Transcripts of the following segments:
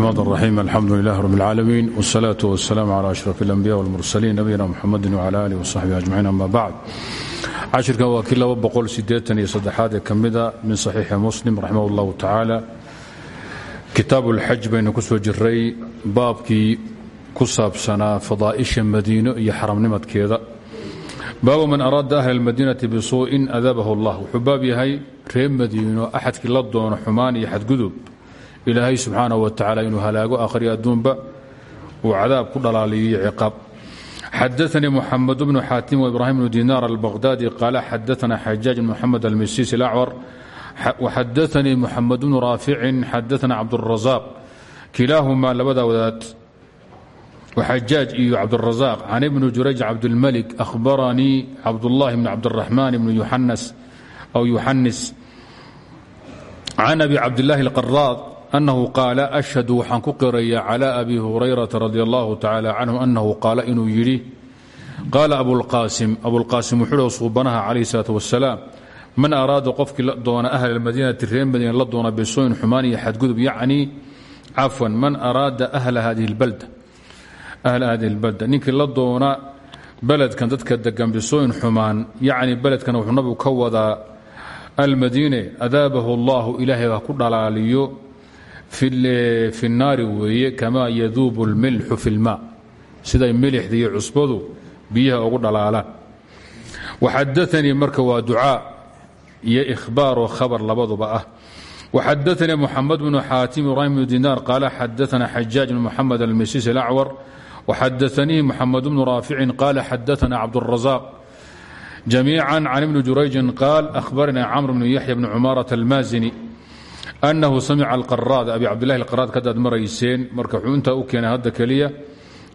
الرحمن الرحيم الحمد لله رب العالمين والصلاة والسلام على أشرف الأنبياء والمرسلين نبينا محمد وعلى آله وصحبه أجمعين أما بعد cashirkan waa kii laba boqol sideetan iyo saddexaad ee ka mida min saxiixi muslim raximah اllahu tacaala kitaabu اlxaj baynu ku soo jiray baabkii ku saabsanaa fadaa'isha madiino iyo xaramnimadkeeda baabu man araada ahla اlmadiinati bisuu'in adabahu اllah wuxuu baab yahay reer madiino axadkii la doono xumaan iyo xadgudub ilaahay subxaana wa tacaala inuu halaago akhriyo adduunba uu cadaab ku dhalaaliyo iyo ciqaab. Xadaanii muxamed bnu xaatim waibrahim bnu dinaar albaqhdaadi qaala xadaana xajaaj bn moxamed almisiis alacwar waxadaanii muxamed bnu raaficin xadaana cabdurasaaq kilaahumaa labada wadaad xajaaj iyo cabdurasaaq can ibni jurayj cabdilmalik ahbaranii cabdullahi bni cabdiraxmaan bni yuxanas aw yuxanis can abi cabdillaahi alqaraad أنه قاaل أشhهد waxaan ku qiraya على أbي هuريرaةa رضي الله تaعالى عنه أنه قاaل inuu yidhi قاaل أبوالقاaسم أبوالقاaسم wuxuu suubanaha عليه الصلاaة وaسلاaم maن أراada qofkii doona أهل المدينةi reer mdينة la doona bsooyin xumaan iyo xadgudub yعnي cafوا maن أراada أهل hadiه البلدة ninkii la doona beledkan dadka degan bisooyin xumaan yعni beledkan wuxuu nabigu ka wadaa almadينة أdاabahu الlah ilaahay ha ku dhalaaliyo fi naari weeye kamaa yaduubu اlmilxu fi اlmaa siday milixda iyo cusbadu biyaha ugu dhalaalaan. Waxadaanii marka waa ducaa iyo ihbaaroo khabar labaduba ah. Waxadaanii muxamed bnu xaatim ibrahim bnu dinaar qaala xadaana xajaaj bn muxamed almisis alacwar. Waxadaanihi muxamed bnu raaficin qaala xadaana cabdurazaaq jamiica can ibni jurayjin qaal ahbaranaa camr bnu yaxya bni cumaarata almaasini anahu samica alqaraad abi cabdilahi alqaraad ka haddaad marayseen marka wuxuu u keenay hadda keliya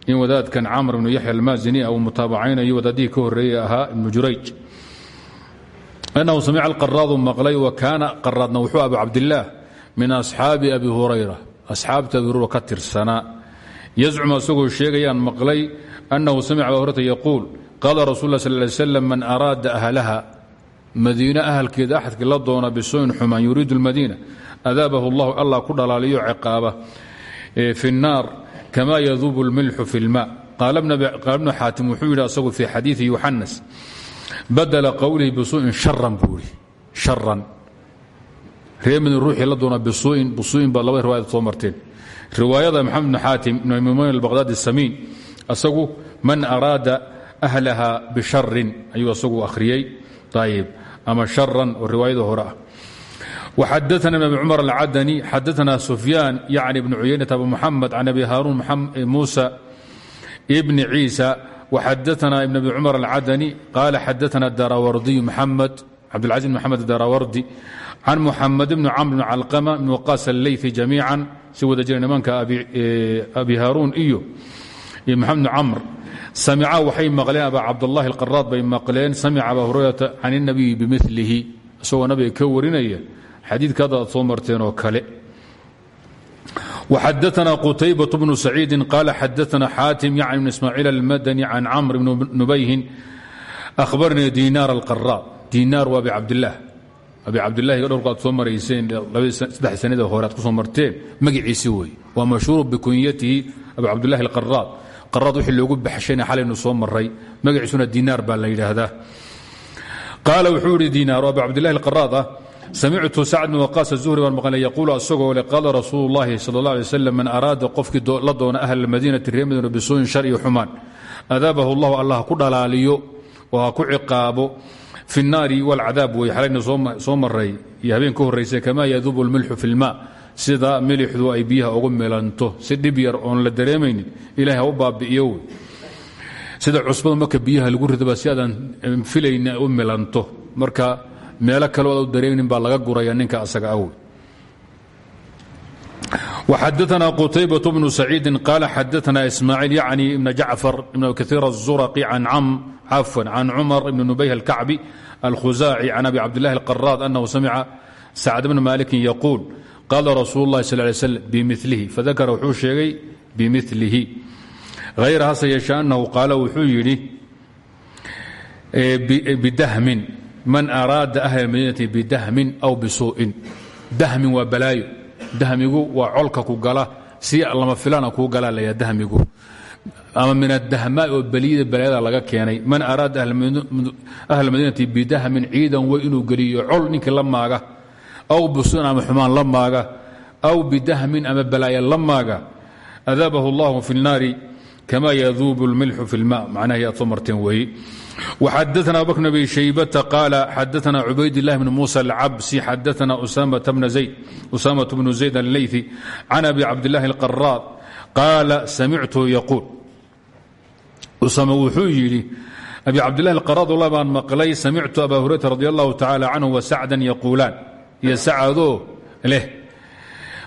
in wadaadkan camr ibnu yaxya almaazini uu mutaabacaynayo wadaadihii ka horreeyey ahaa ibnu jurayj anahu samica alqaraadu maqlay wa kaana qaraadna wuxuu abu cabdilaah min asxaabi abi hurayra asxaabta abi hurayra ka tirsanaa yazcumu sheegayaan maqlay annahu samica abi hurayta yaquul qaala rasul lah sal man araada ahlaha madiine ahalkeeda axadkii la doona bisoyn xumaan yuriidu lmadiina adaabahu اllahu allah ku dhalaaliyo ciqaaba fi الnaar kama yaduubu اlmilxu fi اlma qaala bnu xaatim wuxuu yidhi asagu fii xadiiثi yuxanas badla qowlihi bisuu'in sharan buu ihi sharan reemidin ruuxii la doona bisuu'in bisuu'in baad labada riwaayad soo marteen riwaayada maxamed bnu xaatim ibn imaman albaqhdaadi samiin asagu man araada ahlaha bisharin ayuu asagu akhriyey ayb ama sharan oo riwaayada hore ah وxadثna بن cmر الcadني xadثna سفyاn yعni بن cuyayنة abu mحamed can abi hاrun muسى بn عيسى وxadثna بن أbi cmر الcadني qال xadثna darawardiy mحamed cabdالcaزيز بن mحamed darawardi can mحamed بن cمr بن calqmة بن waqاs الleyثi جamيiعا si wada jira nimanka abi hاrun iyo mxamed بن cmr samca waxay maqleen aba cabdالlahi الqaraad bay maqleen samca aba hurayrata can الnabiyi bimilihi isagoo nabiga ka warinaya xadiidka hadda aad soo marteen oo kale وxadثna qتaybaة بن سacيidi qال xadثna xاatim yعni بن ismاعيiل الmadني can cmr بn nubayhin أhbarnii diinaar الqراad diinaar waa abi cabdالlah abi cabdالlahi dhowrka aad soo marayseen saddex sanada hore aad ku soo marteen magiciisi wey waa mashhuur bkunyatihi abi cabdالlahi الqراad qaraad wixii loogu baxshayna xalaynu soo maray magaciisuna diinaar baa la yidhaahdaa qaala wuxuu yihi diinaar abi cabdillahi alqaraad ah samictu sacd bn waqaas azuhri baan maqlay yaquulu asagoo le qaala rasuulu llahi sala allah alay wasalam man araada qofkii la doona ahla almadiinati reer madiina bisuuyin shar iyo xumaan adaabahu allahu allah ha ku dhalaaliyo oo ha ku ciqaabo fi nnaari walcadaab wey xalayna soo maray iyo habeen ka horraysay kamaa yaduubu lmilxu fi lma sida milixdu ay biyaha ugu milanto si dhib yar oon la dareemaynin ilahay ha u baabi'iyo wey sida cusbada marka biyaha lagu ridaba si aadan filayn u milanto marka meelo kaleo aad u dareemaynin baa laga guraya ninka asaga aw وxadثna qتaybaة بن سacيidi qال xadثna ismاعيل yعnي بن jacفر بن kaثير الزرقي عن cafوا عن cmر بن نubyh الكacبي الkhزاacي عن أbي cabdاللahi القراad أنه samca sacد بن maliki yquuل qاla rasuul الlahi صلى اه عليه sلم bmilihi fadakra wuxuu sheegay bmilihi hayr hase yeeshe annahu qaala wuxuu yidhi bidahmin man araada ahla madiinati bidahmin aw bisuu'in dahmin waa balaayo dahmigu waa colka ku gala si lama filana kuu galaa layaa dahmigu ama min adahmaa oo beliyada balaayada laga keenay man araada ahla madiinati bidahmin ciidan way inuu geliyo col ninkii la maaga aw busun ama xumaan la maaga aw bidahmin ama balaaya la maaga adaabahu اllahu fi الnaari kama yaduubu اlmilxu fi اlma macnaha aad soo marteen weeye وxadثna abu bkr bn shaybة qاal xadثna cubayd الlah bn muسى الcabsi xadثna usamaة bn zayd الlayثi can abi cabdالlahi الqراad qaala samictu yaquul usama wuxuu yidhi abi cabdالlahi الqراad wlah baan maqlay samictu aba hurayra radi الlahu tacalى canه وsacda yaquulaan iyo sacadoo leh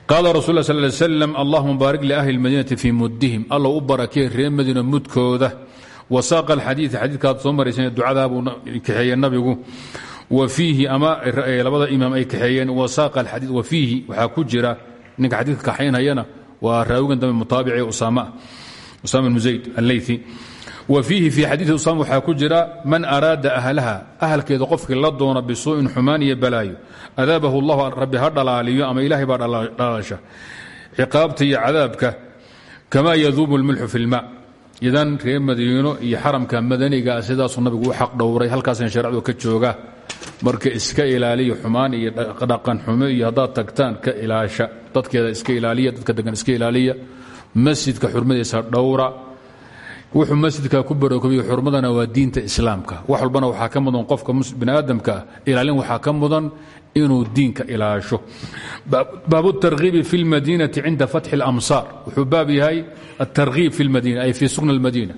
qaala rasul ه sl slam allahuma baarik liahli اlmadinati fii mudihim alla u barakee reer madiina mudkooda wasaaqa alxadiid xadiidkaad soo maraysan ducadaabuu kaxeeye nabigu. Wa fiihi ama labada imaam ay kaxeeyeen wasaaqa alxadiid wa fiihi waxaa ku jira ninka xadiidka kaxaynhayana waa raawigan dambe mutaabici usaama bnu zayd alleythi wa fiihi fii xadiidi usaama waxaa ku jira man araada ahlaha ahalkeeda qofkii la doona bisuu'in xumaan iyo balaayo adaabahu allahu rabbi ha dhalaaliyo ama ilaahay baa dhalaasha ciqaabta iyo cadaabka kamaa yaduubu lmilxu fi lma idan reer madiino iyo xaramka madaniga sidaasuu nabigu u xaq dhowray halkaasna shareecdu ka jooga. Marka iska ilaaliya xumaan iyo dhaqan xumo iyo haddaad tagtaan ka ilaasha dadkeeda iska ilaaliya dadka degan iska ilaaliya masjidka xurmadiisa dhowra wuxuu masjidka ku barookobiyo xurmadana waa diinta islaamka. Wax walbana waxaa ka mudan qofka biniaadamka ah ilaalin waxaa ka mudan inuu diinka ilaasho. Baabu tarhiibi fi lmadiinati cinda fatxi اlamsaar wuxuu baab yahay atarhiib fi lmadiina ay fii sukna almadiina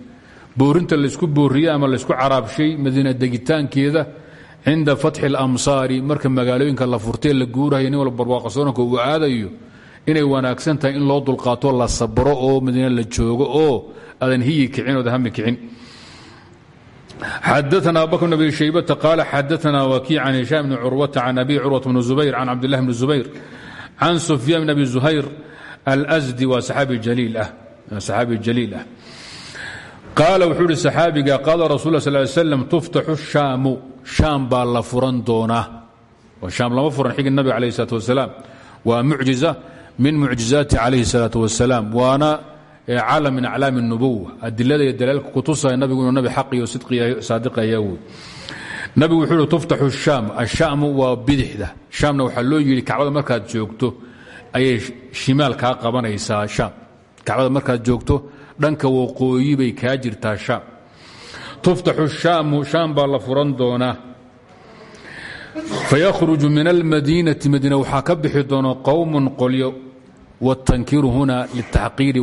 boorinta laysku booriyey ama laysku caraabshay madiina degitaankeeda cinda fatxi اlamsaari marka magaalooyinka la furtee la guurayo nin walba uu aadayo inay wanaagsan tahay in loo dulqaato la sabro oo madiine la joogo oo aadan hiyi kicin oodan hami kicin. Xadaana abubakr bn abi shaybata qaala xadaana wakiic can hishaam bni curwata can abi curwata bni zubayr can cabdillahi bni zubayr can sufyaan bn abi zuhayr alsdi waa ah, saxaabi jaliil ah qaala wuxuu ihi saxaabiga qaala rasul sal l slam tuftaxu shaamu shaam baa la furan doonaa. Shaam lama furan xigin nabiga alayh isalaat wasalaam waa mucjiza min mucjizaati calayhi salaatu wasalaam waana caalam min aclaami اnubuwa adilada iyo dalaalka kutusaya nabigu inuu nabi xaq iyo saadiq ayaa nabigu wuxuu hi tuftaxu shaam ashaamu waa bidixda. Shaamna waxaa loo yidhi kacbada markaad joogto ayay shimaal kaa qabanaysaa shaam. Kacbada markaad joogto dhanka waqooyi bay kaa jirtaa shaam. Tuftaxu shaamu shaam baa la furan fayakhruju min almadiinati madiina waxaa ka bixi doona qowmun qolyo. wاtankiiru huna litaxqiiri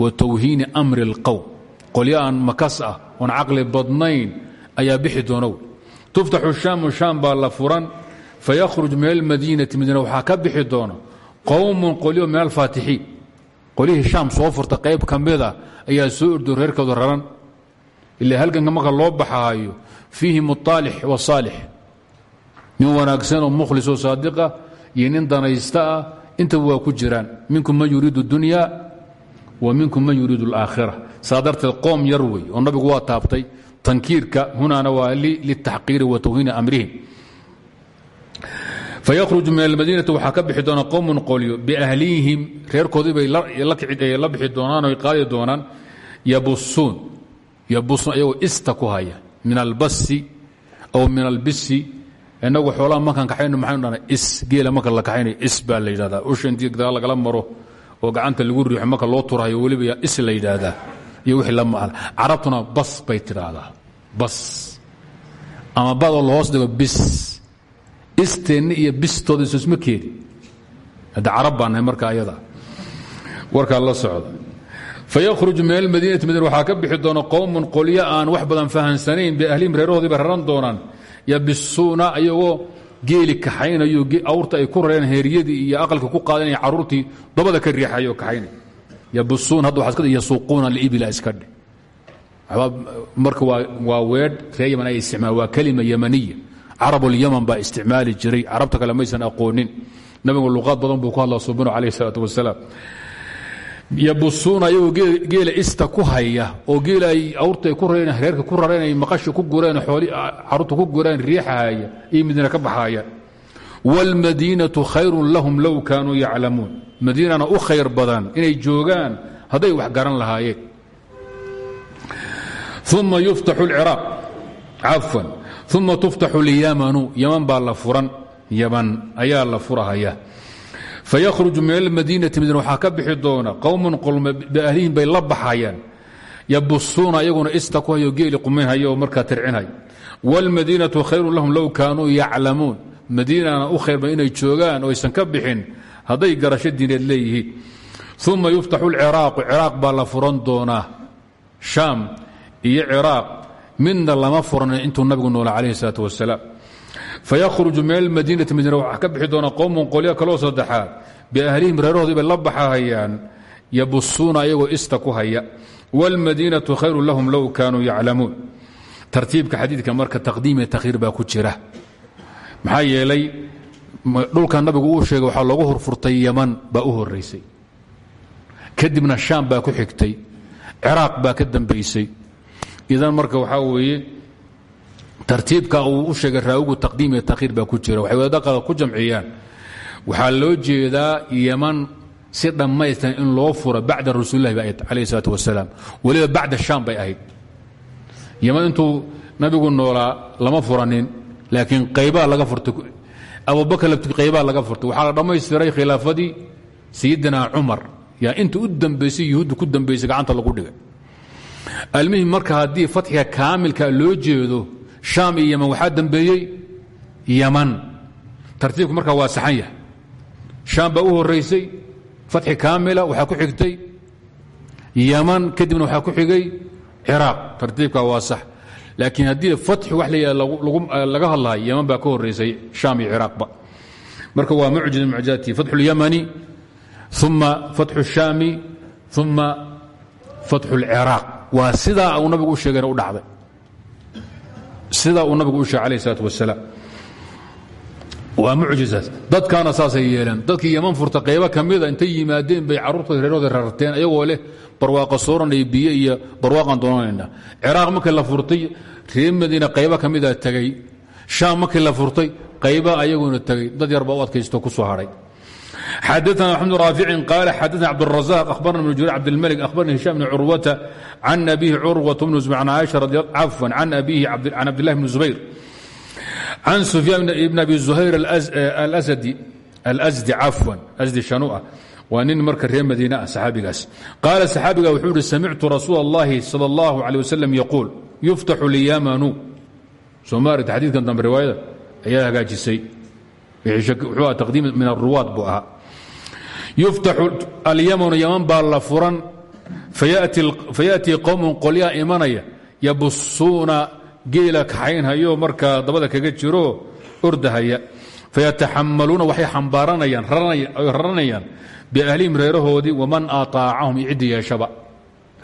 wa tawhiini amri اlqowm qolyo aan makas ah oon caqli badnayn ayaa bixi doono tuftaxu shaamu shaam baa la furan fayakhruj min almadiinati madiina waxaa ka bixi doona qowmun qolyo min alfaatixiin qolyihii shaam soo furta qayb ka mida ayaa soo ordo reerkooda raran ila halganka marka loo baxaayo fiihim الطaalix wالsaalix nin wanaagsan oo mukhlis oo saadiqa iyo nin danaysta ah waa ku jiraan. Minkum man yuriidu اdunya wa minkum man yuriidu اlaakhira saa darteed qoom yar wey oo nabigu waa taabtay tankiirka hunaana waa litaxqiiri wa tawhiini amrihim. Fayakhruju min almadiinati waxaa ka bixi doona qowmun qolyo biahlihim reerkoodii bay la bixi doonaan oy qaadi doonaan yabusuun yabusuun ayagoo ista ku haya min aw min albisi inagu xoolaha markaan kaxayno maxaynu dhana is geela marka la kaxaynayo is baa la yidhahdaa usha intii gadaal lagala maro oo gacanta lagu riixo marka loo turahayo weliba is la yidhaahdaa. Iyo wixii la maal carabtuna bas bay tidhaahdaa. Bas. Ama badoo lahoos dhigo bis. Isteenna iyo bistooda isma keeni. Hadda carab baan marka ayada warkaa la socda. Fayakhruj min almadiinati madiina waxaa ka bixi doona qowmun qolyo aan wax badan fahansanayn biahlihim reerahoodii bay raran yabisuuna ayagoo geeli kaxaynayo awrta ay ku rareen heeryadii iyo aqalka ku qaadanaya caruurtii dabada ka riixayo kaxaynay yabisuun hadda waxaa iska yasuuquuna liibila marka waa weedh ree yaman ay isticmaal waa kelima yamaniya carabulyaman baa isticmaali jiray. Carabta kale maysan aqoonin. Nabigu luqaad badan buu ku hadla subano calayh isalaatu wasalaam yabusuuna ayagoo geela ista ku haya oo geela ay awrta ay ku rareen reerka ku rareen ay maqasha ku gureen xooli caruurta ku gureen riixahaya iyo midna ka baxaaya wاlmadiinaةu khayru lahum low kaanuu yaclamuun madiinana u khayr badan inay joogaan hadday wax garan lahaayeen uma yuftaxu اlciraaq cafwan uma tuftaxu اlyamanu yaman baa la furan yaman ayaa la furahaya fayahruju min almadiinati madiina waxaa ka bixi doona qowmun qolme biahlihim bay la baxayaan. yabusuuna ayaguna ista ku hayo geeli quminhayo oo markaa tircinhayo lahum low kaanuu yaclamuun madiinana u khayrban inay joogaan oo aysan ka bixin. garasho diineed leeyihiin uma yuftaxu lciraaqu ciraaq baa la furan doonaa shaam iyo ciraaq midna lama furana intuu nabigu noolaa calayhi salaat wasalaam fayakhruju min almadiinati madiina waxaa ka bixi doona qowmun qolyo kaloo saddexaad biahlihim reerahoodii bay la baxahayaan yabusuuna ayagoo ista ku haya wاlmadiinaةu khayru lahum low kaanuu yaclamuun tartiibka xadiidka marka taqdiim iyo takhiir baa ku jira maxaa yeelay dhulka nabigu uu sheegay waxaa loogu horfurtay yaman baa u horaysay kadibna shaam baa ku xigtay ciraaq baa ka dambaysay idan marka waxaa weeye tartiibka uu u sheegay raawigu taqdiim iyo takhiir baa ku jira. Waxay wadaqada ku jamciyaan. Waxaa loo jeedaa yaman si dhammaystiran in loo furo bacda rasuulillahi ba calayh isalaatu wasalaam weliba bacda shaam bay ahayd. Yaman intuu nabigu noolaa lama furanin laakiin qaybaa laga furtay abubakar lafti qaybaa laga furtay. Waxaa la dhammaystiray khilaafadii sayidina cumar. Yaa inta u dambaysay yuhuudda ku dambaysay gacanta lagu dhigay. Almuhim marka haddii fatxiga kaamilka loo jeedo shaam iyo yaman waxaa dambeeyey yaman tartiibku marka waa saxan yahay shaam baa u horaysay fatxi kaamila waxaa ku xigtay yaman kadibna waxaa ku xigay ciraaq tartiibka waa sax laakiin haddii fatxi wax laga hadlahay yaman baa ka horeysay shaam iyo ciraaqba marka waa mucjiz mucjizaati fatxu اlyamani uma fatxu الshaami uma fatxu اlciraaq waa sidaa uu nabigu u sheegayna u dhacday sidaa uu nabigu u sheegay alayh الsalaat wasalaam waa mucjizaas dadkaana saasay yeeleen. Dadkii yaman furta qaybo ka mida intay yimaadeen bay carruurtooda reerooda rarteen ayagoo leh barwaaqa sooranaya biyo iyo barwaaqaan doonanayna. Ciraaq markii la furtay reer madiina qaybo ka mida tegey shaam markii la furtay qayba ayaguna tegey dad yar baa u adkaysto ku soo hadhay xadaثna axmed raaficin qaala xadaثna cabdالrazaq akhbarna bn jurيr cabdilmلك akhbarna hisham bn curwata can abihi curwaة bn can caaisha cafwan can abihi can cabdillahi bn zubayr can sufyaan ibn abi zuhayr alasdi cafwan asdi shanua waa nin marka reer madiine ah saxaabigaas qaala saxaabiga wuxuu ihi samictu rasuul اllahi salى اllahu alيه wasalam yaquul yuftaxu lyamanu somaarita xadiidkan dambe riwaayada ayaa hagaajisay wuxuu ah taqdiim min aruwaad buu ahaa yuftaxu alyamanu yaman baa la furan fayaأtii qowmun qolyaa imanaya yabusuuna geela kaxaynhayo markaa dabada kaga jiro ordahaya fayataxamaluuna waxay xambaaranayaan raranayaan biahlihim reerahoodii waman aطaacahum iyo ciddii yeeshaba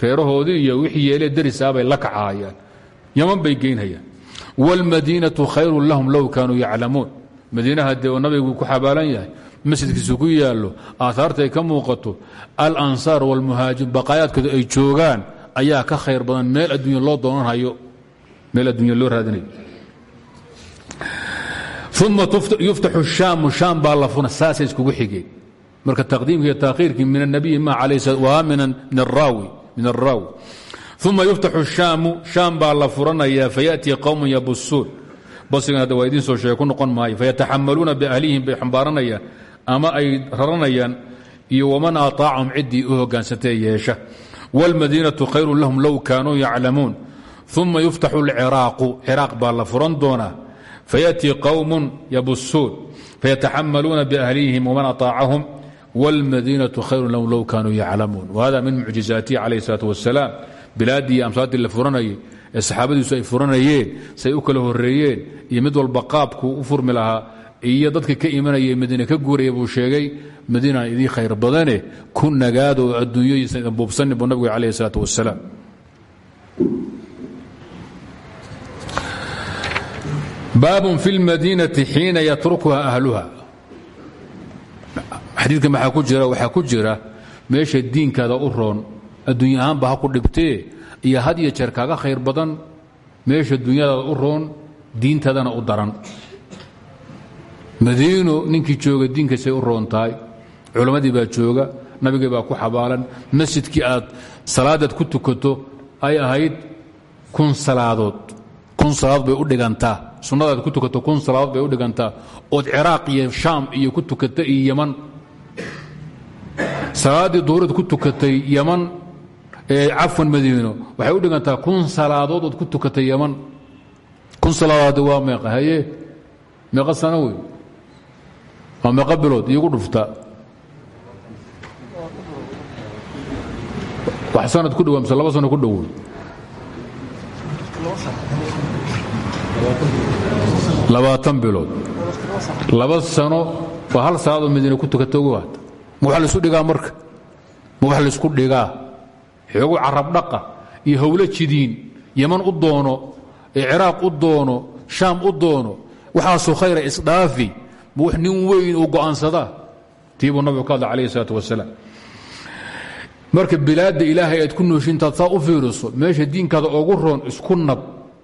reerahoodii iyo wixii yeelee darisaabay la kacaayaan yaman bay geynhayaan wاlmadiinaةu khayru lahum low kaanuu yaclamuun madiinaha dee oo nabigu ku xabaalan yahay masjidkiisu ku yaallo aahaarta ay ka muuqato alansaar wاlmuhaajiriin baqaayaadkooda ay joogaan ayaa ka khayr badan meel adduunya loo doonanhayo meel addunya loo raadinayo uma yuftaxu shaamu shaam baa la funa saasay iskugu xigeen marka taqdiimki iyo taakhiirkii min الnabiyi ma waa min araawi uma yuftaxu shaamu shaam baa la furanaya fayaأtii qowm yabusuun basigan hadda waa idiin soo sheege ku noqon maayo fayataxamaluuna biahlihim bay xambaaranayaan ama ay raranayaan iyo waman aطaacahum ciddii u hogaansatee yeesha wاlmadiinaةu khayru lahum low kaanuu yaclamuun uma yuftaxu اlciraaqu ciraaq baa la furan doonaa fayaأtii qowm yabusuun fayataxamaluuna biahlihim waman aطaacahum wاlmadiinaةu khayru lahum low kaanuu yaclamuun wahada min mucjizaatihi calayh الsalaaة wasalaam bilaaddii iyo amsaaddii la furanayay ee saxaabadiisu ay furanayeen say u kala horeeyeen iyo mid walba qaabku u furmi lahaa iyo dadka ka imanaya madiine ka guuraya buu sheegay madiinaan idii khayr badane ku nagaada oo idan buubsanin buu nabigu calayh isalaat wasalaam baabun fi lmadiinati xiina yatrukuha ahluha. Xadiidka maxaa ku jira? Waxaa ku jira meesha diinkaada u roon adduunya ahaanba ha ku dhibtee iyo had iyo jeer kaaga khayr badan meesha dunyadaada u roon diintadana u daran madiino ninkii jooga diinkaysay u roon tahay culammadii jooga nabigay baa ku xabaalan. Masjidkii aad salaadaad ku tukato ay ahayd kun salaadood. Kun salaadood bay u dhigantaa. Sunnadaad ku tukato kun salaadood bay u dhigantaa. Ood ciraaq iyo shaam iyo ku tukata iyo yaman. Salaaddii duhuraed ku tukatay yaman cafwan madiino waxay u dhigantaa kun salaadood ood ku tukatay yaman. Kun salaadood waa meeqa haye? Meeqa sano meeqa bilood iyogu dhufta. Wax ku dhawaa mise sano ku dhowoy labaatan bilood. Laba sano waa hal salaadoo madiina ku tukata ugu haata ma wax laisu dhigaa marka. Ma wax la isku dhigaa. Xoogu carab dhaqa iyo howlo jidiin. Yaman u doono ciraaq u doono shaam u doono. Waxaasoo khayra isdhaafi nin weyn uu go'aansadaa tii buu nabigu ka hadla calayh isalaat wasalaam. Marka bilaadda ilaahay aad ku nooshin intaad saa u fiiriso meesha diinkaada ogu roon isku nab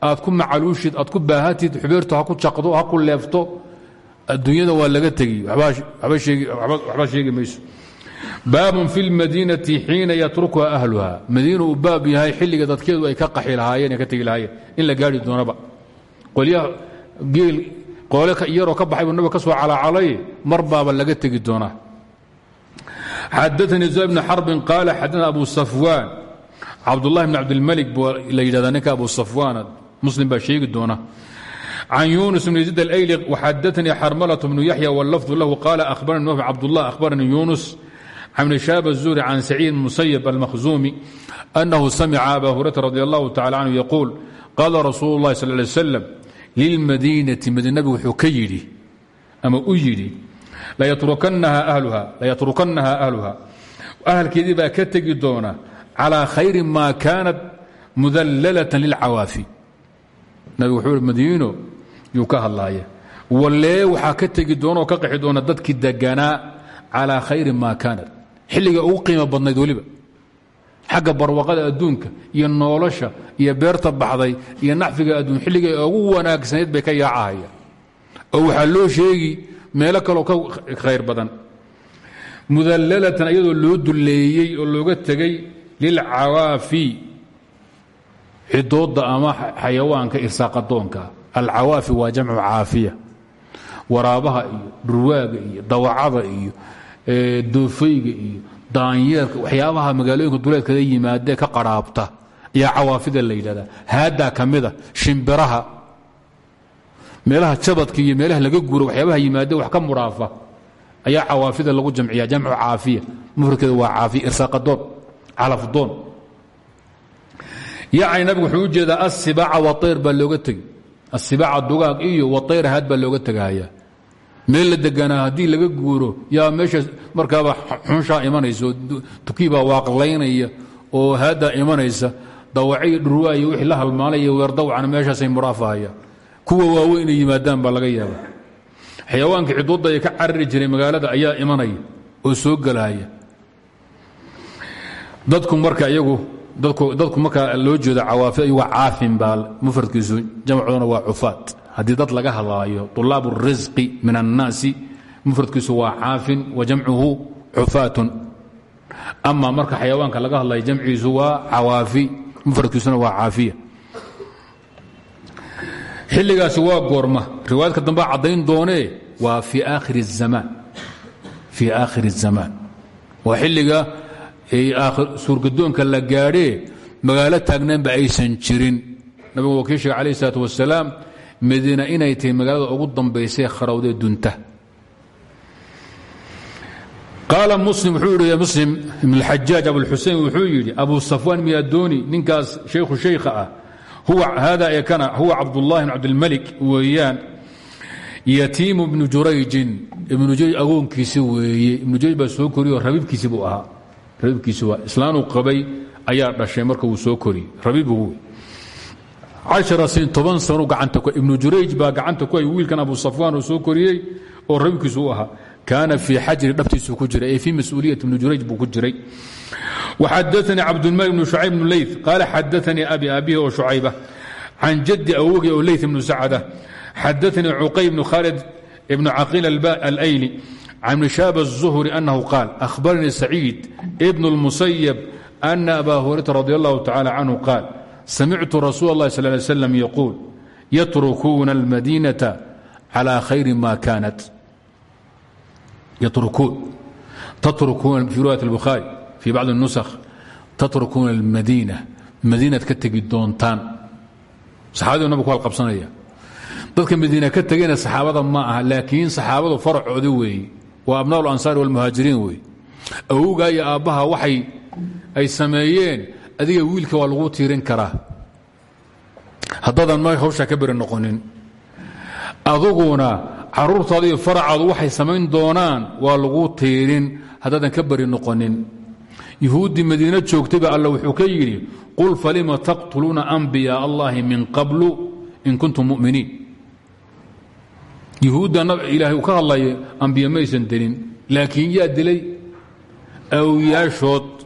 aad ku macaluushid aad ku baahatid xubeertu ha ku jaqdo ha ku leefto adduunyada waa laga tegi waxba sheegi mayso. Baabun fi lmadiinati xiina yatrukuha ahluha madiina uu baab yahay xilliga dadkeedu ay ka qaxi lahaayeen ay ka tegi lahaayeen. In la gaari doonaba qolyaha geel qoole yaroo ka baxay buu nabig ka soo calacalay laga tegi doonaa. Xadaanii zuhay bn xarbin qaala xadana abu safwaan. Cabdullahi bn cabdilmalik buu la yidhahdaa ninka abu safwaana muslim baa sheegi doona. Can yunis bn yaziid alayli waxadaanii xarmalatu bnu yaxya wallafdu lahu qaala ahbarani wfi cabdullah ahbaranii yuunus can shaab azuhri can saciid musayib almakhzuumi annahu samica aba hurayra radi allahu tacala canhu yaquul qaala rasuulu اllahi sal lay slem lilmadiinati madiinabi wuxuu ka yidhi ama u yidhi layatrukannaha ahluha ahalkeedii baa ka tegi doona calىa khayri ma kaanat mudallalatan lilcawaafi. Nabigu wuxuu madiino yuu ka hadlaaya. Walee waxaa ka tegi doona oo ka qaxi doona dadkii deganaa calىa khayri ma kaanat. Xilliga ugu qiimo badnayd weliba xagga barwaqada adduunka iyo nolosha iyo beerta baxday iyo nacfiga adduun xilliga ugu wanaagsanayd bay ka yaacahaya oo waxaa loo sheegi meelo kaloo ka khayr badan. Mudallalatan iyadoo loo dulleeyey oo looga tegey lilcawaafi cidooda ama xayawaanka irsaaqadoonka. Alcawaafi waa jamcu caafiya. Waraabaha iyo dhurwaaga iyo dawacada iyo doofayga iyo daanyeerka waxyaabaha magaalooyinka duleedkada yimaadee ka qaraabta ayaa cawaafida la yidhahdaa. Haaddaa ka mida shimbiraha meelaha jabadka iyo meelaha laga guuro waxyaabaha yimaade wax ka muraafa ayaa cawaafida lagu jamciya jamcu caafiya mufradkeeda waa caafiya irsaaqadoon calafdoon yacni nabigu wuxuu u jeedaa asibaaca waayr baa looga tegi asibaaca dugaag iyo waayr haad baa looga tegaya meel la deganaa haddii laga guuro yaa meesha markaaba xunshaa imanaysa tukii baa waaqlaynaya oo haaddaa imanaysa dawaciyo dhurwaayo wixii la halmaanaya weerdawcana meeshaasay muraafahayaan kuwa waaweyn yimaadaan baa laga yaaba xayawaanka cidooda ay ka carari jiray magaalada ayaa imanaya oo soo gelaya dadku marka iyagu dadku markaa loo jeedo cawaafi ayagoo caafin baa mufradkiisu jamcooduna waa cufaat haddii dad laga hadlaayo طulaab الrisqi min الnaasi mufradkiisu waa caafin wa jamcuhu cufaatun ama marka xayawaanka laga hadlayo jamciisu waa cawaafi mufradkiisuna waa caafiya xilligaasi waa goorma riwaayadka dambe caddayn doonee waa fii aakhir الzamaan fii aakhir الzamaan waa xilliga suurgadoonka la gaadhee magaalo taagnaanba aysan jirin nabigu waa kii sheege alayh الsalaat wasalaam madiina inay tahay magaalada ugu dambaysay kharawdee dunta. Qaala muslim wuxuu yidhi muslim ibn اlxajaaj abuاlxusein wuxuu yidhi abu safwaan miyadooni ninkaas shaykhu shaykha ah. Hada ekana huwa cabdullahi bn cabdilmalik weeyaan. Yatiimu ibnu jurayjin. Ibnu jurayj agoonkiisi weeye. Ibnu jurayj baa soo koriyoo rabiibkiisi buu ahaa. Rabiibkiisi waa islaanuu qabay ayaa dhashay marka soo koriyey rabiibu wey ibnu jurayj baa gacanta ku hay wiilkan abu safwaan uu soo koriyey oo rabiibkiisu u ahaa kaana fii xajri dhabtiisu ku jiray ee fii mas-uuliyati ibnu jurayj buu ku jiray وxadaثnii cabdالmalik بn شhucayb بn leyث qaala xadaثanii abi abihi oo شhucayba can jadi awogii oo leyث bnu sacda xadaثanii cuqay bn khaalid ibnu caqiil alayli can ibni shaab الzuhri annahu qaal ahbaranii saciid ibn اlmusayab ana aba hurayrata radi allahu tacala canhu qaal samictu rasuul اllahi sal ly slam yaquul yatrukuuna اlmadinata calى khayri ma kaanat yatrukuun tatrukuuna fi riwayat اlbukhaari fi bacdi الnusakh tatrukuuna اlmadiina madiinaad ka tegi doontaan saxaabadiu nabig ku halqabsanaya dadka madiina ka tegayna saxaabada ma aha laakiin saxaabadu faracoodi weeye waa abnaa اlansaari wاlmuhaajiriin weeye awowgaa iyo aabbaha waxay ay sameeyeen adiga wiilka waa lagu tiirin karaa. Haddaadan ma hawshaa ka beri noqonin aduguna caruurtaada iyo faracaadu waxay samayn doonaan waa lagu tiirin. Haddaadan ka beri noqonin yuhuuddii madiine joogtayba alla wuxuu ka yidhi qul falima taqtuluuna anbiyaa allahi min qablu in kuntum muminiin. Yuhuudda ilaahay uu ka hadlaya ambiye maysan dilin laakiin yaa dilay awyaashood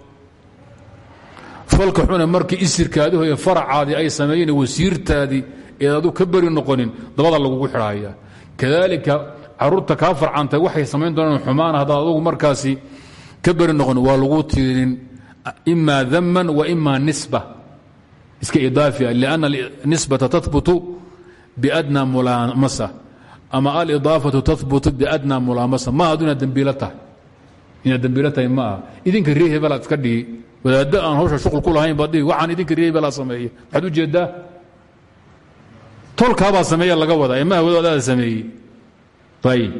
falka xune markii isirkaadiho iyo faracaadii ay sameeyeen wasiirtaadii eed ka beri noqonin dabada lagugu xidhaya kadaalika carruurta kaa farcantay waxay samayn doonaan xumaan haddaad markaasi ka beri noqonin waa lagu tiirin ima daman wa ima nisba. Iska idaafiya lianna nisbata tahbutu biadna mulaamasa. Ama alidaafatu tahbutu biadna mulaamasa. Ma adu inaad dembiilo tahay. Inaad dembiilo tahay idinka ree iska dhigi wadaaddo aan hawsha shuqul ku lahayn baad waxaan idinka ree hebelaa sameeye maxaad u jeedaa tolkaabaa sameeya laga wadaa. Ee maha wadaadaada sameeyey. Ayib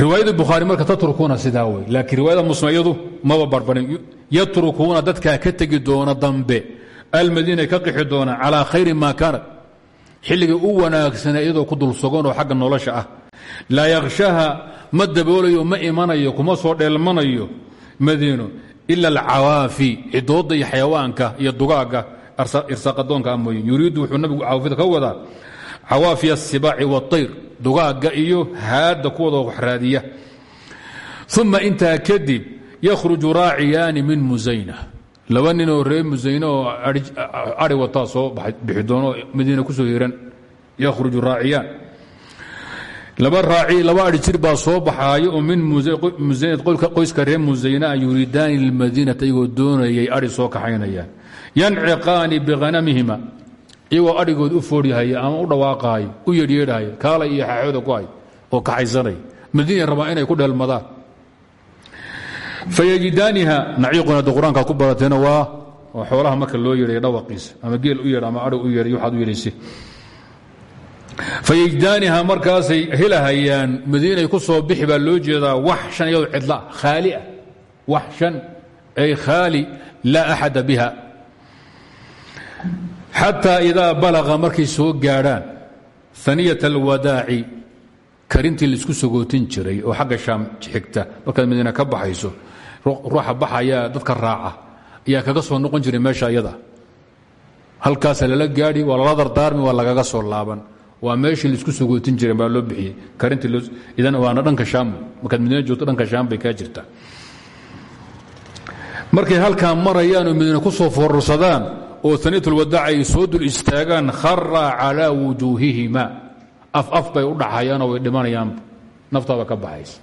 riwaayadii bukhaari marka tatrukuuna sidaa wey laakiin riwaayada muslim iyadu maba barbarin. Yatrukuuna dadkaa ka tegi doona dambe. Almadiina ka qixi doona. Calaa khayri maa kaanat xilligii u wanaagsana iyadoo ku dul soganoo xagga nolosha ah. Laa yakhshaha ma daboolayo ma imanayo kuma soo dheelmanayo madiino ila alcawaafi cidooda iyo xayawaanka iyo dugaagga irsaaqadoonka mooye yuriidu wuxuu nabigu cawaafida ka wadaa cawaafiya asibaaci waayr dugaagga iyo haadda kuwada wax raadiya. Uma intaa kadib yakhruju raaciyaani min musayna laba ninoo reer ari wataa soo bixi doono madiina ku soo hiran yakhruju raaciyaan laba raaci laba ari jir baa soo baxaayo oo min musaynad qoyska reer musayna yuriidaani lmadiinata iyagoo doonayay ari soo kaxaynayaan yanciqaani bihanamihima iyagoo adhigood u foorhahaya ama u dhawaaqahayo u yeedhyeedhahaya kaalay iyo xaaxooda ku hay oo kaxaysanay madiina rabaa inay ku dheelmadaan. Fayajidaaniha naciiquna hadda ku barateena waa xoolaha marka loo yeedhay dhawaqiisa ama geel u yeedh ama adhig u yeedhay waxaad u yeedhayse fayajdaaniha markaasay helahayaan madiinay ku soo bixi loo jeedaa wax iyadoo cidla khaali ah. Ay khaali laa axada biha. Xataa idaa balaqa markay soo gaadhaan aniyat alwadaaci karintii la isku sagootin jiray oo xagga shaam xigta markaad madiina ka baxayso ruuxa baxayaa dadka raaca ayaa kaga soo noqon jiray meesha iyada. Halkaasa lala gaadhi waa dardaarmi waa lagaga soo laaban waa meeshii la isku sagootin jiray baa loo bixiyey. Karintiidan waana dhanka shaam. Markaad madiina joogto dhanka shaam bay kaa jirtaa markay halkaa marayaan oo madiina ku soo foorarsadaan oo aniyatulwadaac ay soo dul istaagaan khara calaa wujuuhihima. Af af bay u dhaxayaanoo way dhimanayaanba naftaaba ka baxaysa.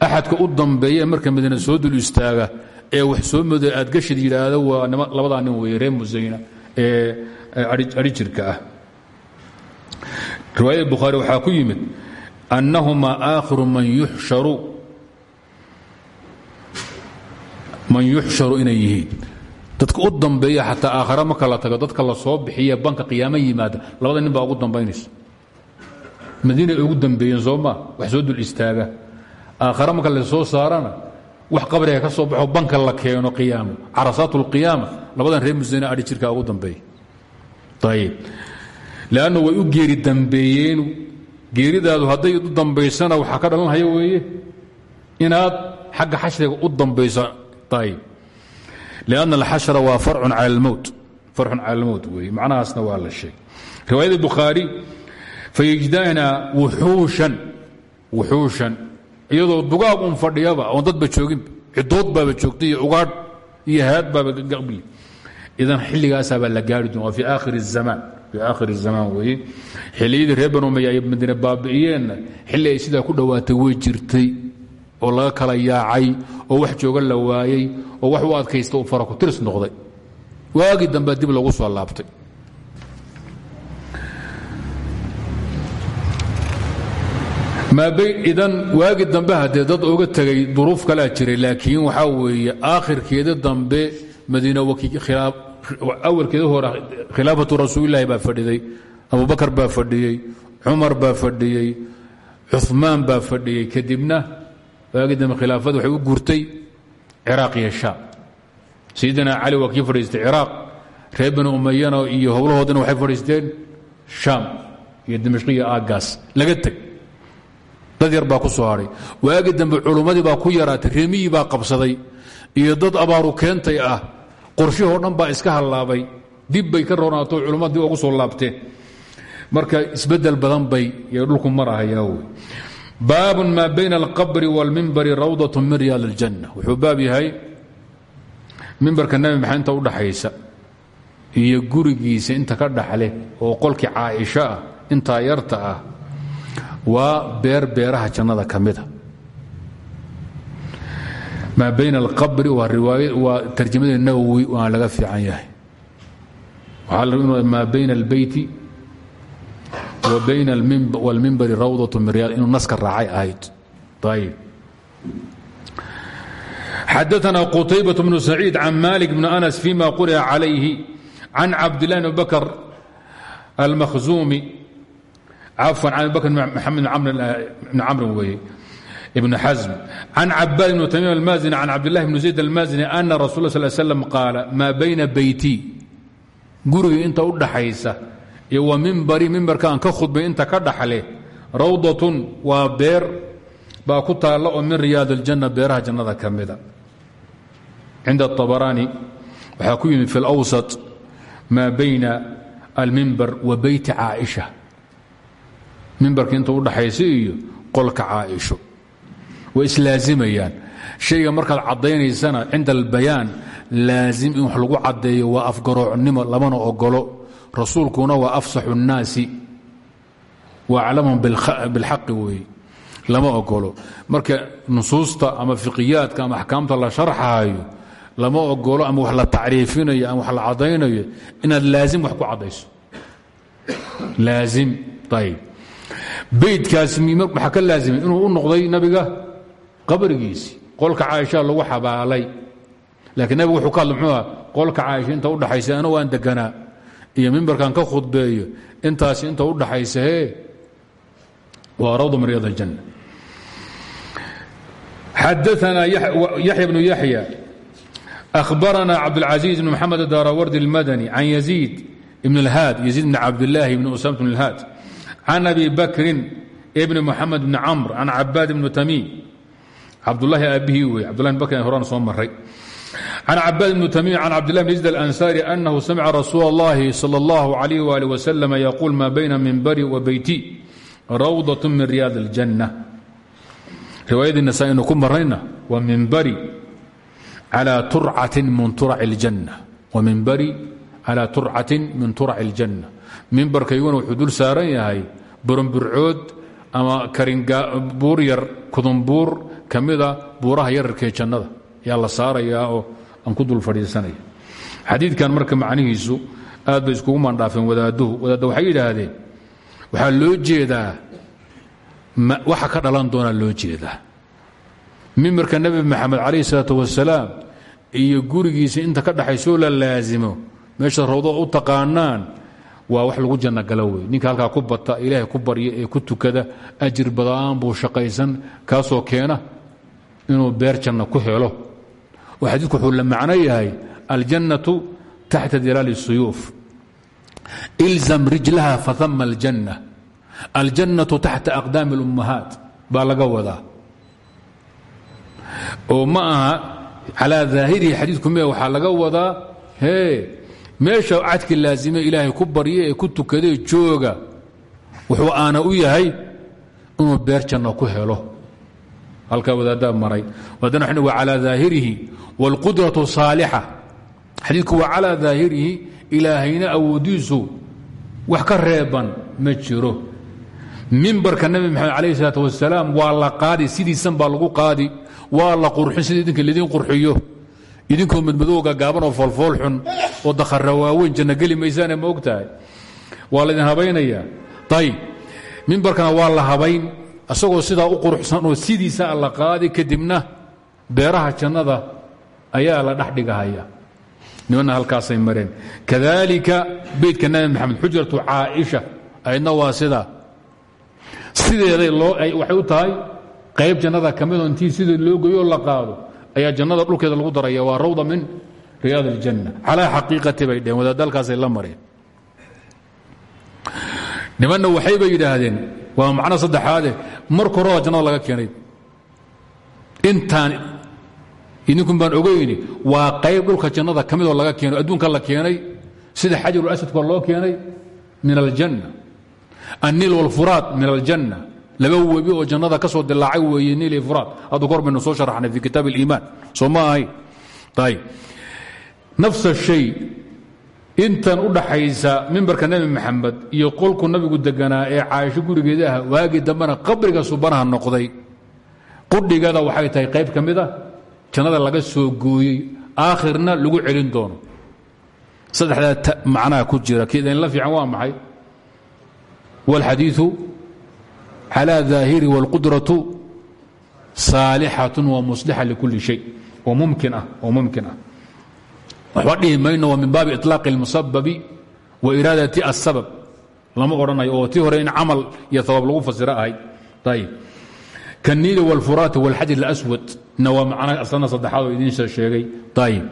Axadka u dambeeya marka madiina soo dul istaaga ee wax soo moda aad gashid yidhaahdo waa labadaa nin weeye reer ee adhi jirka ah riwaayada bukhaari waxaa ku yimid annahumaa aakhiru man yuxsharu inay yihiin. Dadka u dambeeya xataa aakhare marka la tago dadka la soo bixiye banka qiyaamo yimaada labada nin baa ugu dambaynaysa. Madiina ay ugu dambeeyeen soo maa wax soo dul istaaga. Aakhare marka la soo saarana wax qabriga ka soo baxo banka la keeno qiyaamo. Carasaat اlqiyaama labadan reer musayne adhi jirka ugu dambeeya ayib lann way u geeri dambeeyeenu geeridaadu hadday u dambaysana waxaa ka dhalanhaya weeye. Inaad xagga xashriga u dambayso tahay. lanna alxashra waa arcun cala almowt farxun cala almowt weeye. macnahaasna waa la sheegay. riwaayada bukhaari fayajdaana wuxuushan wuxuushan iyadoo dugaag un fadhiyaba oon dadba jooginba cidood baaba joogtay iyo iyo haad baaba idan xilligaasaabaa la gaari doona waa fii aakhir الzamaan fii aakhiri zamaan weeye xilliyadii reer banu umaya ay madiine baabi'iyeenna xilli ay sidaa ku dhowaatay way jirtay oo laga kala yaacay oo wax jooga la waayey oo wax u adkaysta uu fara ku tirs noqday waagii dambe dib lagu soo laabtay idan waagi dambe haddee dad oga tegay duruuf kalaa jiray laakiin waxaa weeye aakhirkeeda dambe madiina awalkeeda hore khilaafatu rasuulilahi baa fadhiday abubakar baa fadhiyey cumar baa fadhiyey cumaan baa fadhiyey kadibna waagi dambe khilaafada waxay u guurtay ciraaq iyo shaam. Sayidina cali waa kii fadhiistay ciraaq reer bani umayana iyo howlahoodana waxay fadhiisteen shaam iyo dimashqiya aagaas. Laga teg dad yar baa ku soo hadhay waagi dambe culummadii baa ku yaraatay reemiyii baa qabsaday iyo dad abaaru keentay ah qorshihoo dhan baa iska hallaabay dib bay ka roonaato culummadii ugu soo laabteen marka isbedel badan bay iyo dhulku marahayaa wey baabun maa bayna alqabri wاlmimbari rawdaة min riyaad اljanna wuxuu baab yahay mimbarka nebi maxamed inta udhaxaysa iyo gurigiisa inta ka dhaxle oo qolkii caaisha ah intaa yarta ah waa beer beeraha jannada ka mida maa bayna alqabri waa tarjamada nawowi aan laga fiican yahay. Waxaa la rabin maa bayna albeyti wa bayna walmimbari rawdatu min riyaad inuu naska raacay ahayd. Ayb xadaثna qutaybaة bnu saciid can malik bni anas fima quri'a calayhi can cabdillahi bn bakr almakhzuumi cafan can abi bakr maxamed bn camrin weeye ibn xasm can cabaad bn tamiim almaazini can cabdillahi bn zayd almaazini ana rasul sl slam qaala maa bayna beyti guriga inta u dhaxaysa iyo wa mimbari mimbarka aan ka khudbay inta ka dhaxle rawdatun waa beer baa ku taalla oo min riyaad aljanna beeraha jannada ka mida. Cinda abaraani waxaa ku yimid fi اlawsat maa bayna almimbar wa beyti caaisha. Mimbarka inta u dhaxaysa iyo qolka caaisho way islaazimayaan shayga markaad caddaynaysana cinda albayaan laazim in lagu caddeeyo waa afgaroocnimo lamana ogolo rasuulkuna waa afsaxu الnaasi wa aclamhum bilxaqi weeye lama ogolo marka nusuusta ama fiqiyaadka ama axkaamta la sharxaayo lama ogolo ama wax la tacriifinayo ama wax la caddaynayo inaad laazim wax ku caddayso. Laazim ayb beydkaasi maxaa ka laazimay inuu u noqday nabiga qabrigiisii qolka caaisha lagu xabaalay laakiin nabigu wuxuu ka hadla muxuu aha qolka caaisha inta udhaxaysa anigu aan deganaa iyo mimbarkan ka khudbeeyo intaasi inta u dhaxaysa hee waa rawda min riyad aljanna xadaثna yaxya bnu yaxya أخبرنا cبدالعزيز بن محمد الdاراwrد المdني عن يزيد بن الhاd يزيد بن cabداللahi بن أسامة بن الhاd عن أبي بكر بن محمد بن cمر عن عباad بن تميم cabdالlahi aabihii wey cبدالله بن bkr horaan soo maray عن عباad بن تميم عن cبدالله بن يزيد الأنساري أنه سمع رsuuل اللhi صلى الله عليه وaله وسلم يقول ma bيna منبري وبيتي روضة من رياض الجنة riwaayadii نسائي nu ku marayna waa minbri على turcati min turac اljanna wminbari calى turcatin min turac اljanna mimbarkayguna wuxuu dul saaran yahay burunburcood ama buur yar kudumbuur ka mida buuraha yararkee jannada. Yaa la saarayaa oo aan ku dul fadhiisanaya. Xadiidkan marka macnihiisu aad bay iskugu maandhaafeen wadaaduhu. Wadaadda waxay yidhaahdeen waxaa loo jeedaa waxa ka dhalan doonaa loo jeedaa. Mimbarka nebi maxamed calayh isalaat wasalaam iyo gurigiisa inta ka dhaxaysoo la laasimo meesha rawdo u taqaanaan waa wax lagu janno galo wey ninka halkaa ku bata ilaahay ku barya ee ku tukada ajir badaan buu shaqaysan kaasoo keena inuu beer janno ku helo. Oo xadiidku wuxuu la macno yahay aljannatu taxta dilaali suyuuf. Ilzam rijlaha faama aljanna. Aljannatu taxta aqdaami اlummahaat baa laga wadaa. Oo ma aha calaa daahirihi xadiidku laga wadaa hee meesha cadki laazime ilaahay ku barya ee ku tukadee jooga wuxuu aana u yahay inuu beer janno ku helo. Halkaa wadaaddaa maray. Waxan waa calaa daahirihi wاlqudraةu saalixa. Xadiidku waa calaa daahirihi ilaahayna awoodiisu wax ka reeban ma jiro. Mimbarka nabi maxamed calayh isalaat wasalaam waa la qaadi sidiisan baa lagu qaadi waa la qurxin sida idinka laydin qurxiyo idinkoo madmadowga gaaban oo foolfool xun oo dakhara waaweyn janno geli maysaane ma og tahay waa laydin habaynayaa ayib mimbarkana waa la habayn asagoo sidaa u quruxsan oo sidiisa la qaadi kadibna beeraha jannada ayaa la dhex dhigahaya. Nimanna halkaasay mareen. Kadalika beytka nabi maxamed xujratu caaisha. Aydna waa sidaa sideeday waxay u tahay qayb jannada ka midoo intii sidii loo goyoo la qaado ayaa jannada dhulkeeda lagu daraya waa rawda min riyaad اljanna calaa xaqiiqati bay dheheen wadaadalkaasay la mareen. Nimanna waxayba yidhaahdeen waa macno saddexaade marka horada jannada laga keenay. Intaan idinkun baan ogeyni waa qayb dhulka jannada ka midoo laga keeno adduunka la keenay sida xajarul asadka loo keenay min aljanna. Annil walfuraad min aljanna laba webi oo jannada ka soo dilaacay weeye niil furaad hadda ka hor baynu soo sharaxnay fii kitaab اliimaan soo ma ahay? Ayb nafsa shay intan u dhaxaysa mimbarka nebi maxamed iyo qolku nabigu deganaa ee caasho gurigeeda ah waagii qabriga subanaha noqday. Qudhigada waxay tahay qayb ka a jannada laga soo gooyey aakhirna lagu celin doono. Saddexdaa macnaha ku jira kidinla fiican waa maxay? Wاlxadiiu calى ظaahiri wاlqudraةu saalixaة wamuslixa likuli shay oo mumkin ah oo mumkin ah waxba dhihi mayno waa min baabi iطlaaq اlmusababi wa iraadati الsabab lama odhanayo oo tii hore in camal iyo hawaab lagu fasiro ahayd ayb kaniili wاlfuraati wاlxajar اlaswad na waa macna asana saddexaad oo idiin sheegay ayb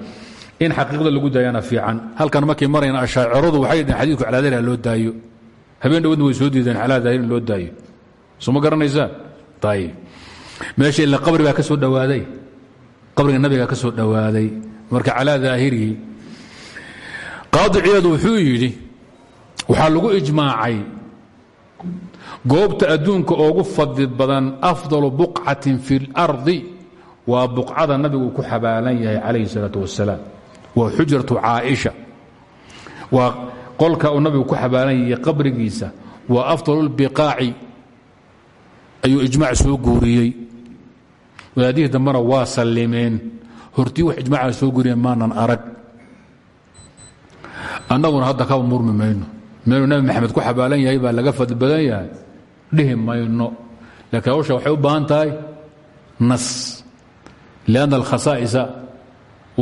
in xaqiiqda lagu daayana fiican halkan markay marayna ashaaciradu waxay dhaheen xadiidku calaa daahir loo daayo habeen dhawadna way soo diideen calaa daahirin loo daayo soo ma garanaysaan ayb meesha ila qabri baa ka soo dhowaaday qabriga nabigaa ka soo dhowaaday marka calaa daahirihi qaadi ciyaadu wuxuu yidhi waxaa lagu ijmaacay goobta adduunka ugu fadli badan afdalu buqcatin fi اlardi waa buqcada nabigu ku xabaalan yahay calayhi الsalaaة wasalaam waa xujratu caaisha waa qolka uu nabigu ku xabaalan yahay qabrigiisa waa afdal اlbiqaaci ayuu ijmaac soo guuriyey. Wadaadihii dambena waa sallimeen. Hortii wax ijmaaca soo guuriyeen maanan arag. Annaguna hadda kaba murmi mayno. Meeluu nabi maxamed ku xabaalan yahay baa laga fadli badan yahay. Dhihi mayno. Laakiin hawsha waxay u baahan tahay nas. Lianna alkhasaa'isa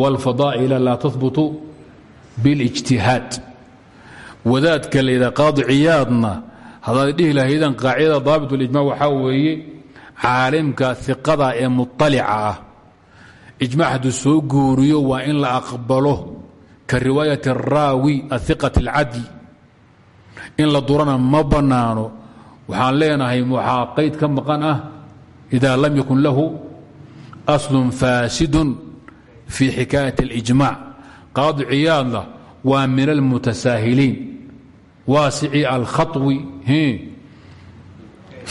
wاlfadaa'ila laa tahbutu biاlijtihaad wadaadka layidhaha qaadi ciyaadna haddaad dhihi lahaydaan qaacidada daabit اlijmac waxaa weeye caalimka iqada ee muطalica ah ijmac hadduu soo guuriyo waa in la aqbalo ka riwaayat الraawi ahiqat اlcadl in la durana ma bannaano waxaan leenahay waxaa qayd ka maqan ah ida lam yakun lahu aslun faasidun fii xikaayat اlijmac qaadi ciyaadna waa min almutasaahiliin waasici alkhaطwi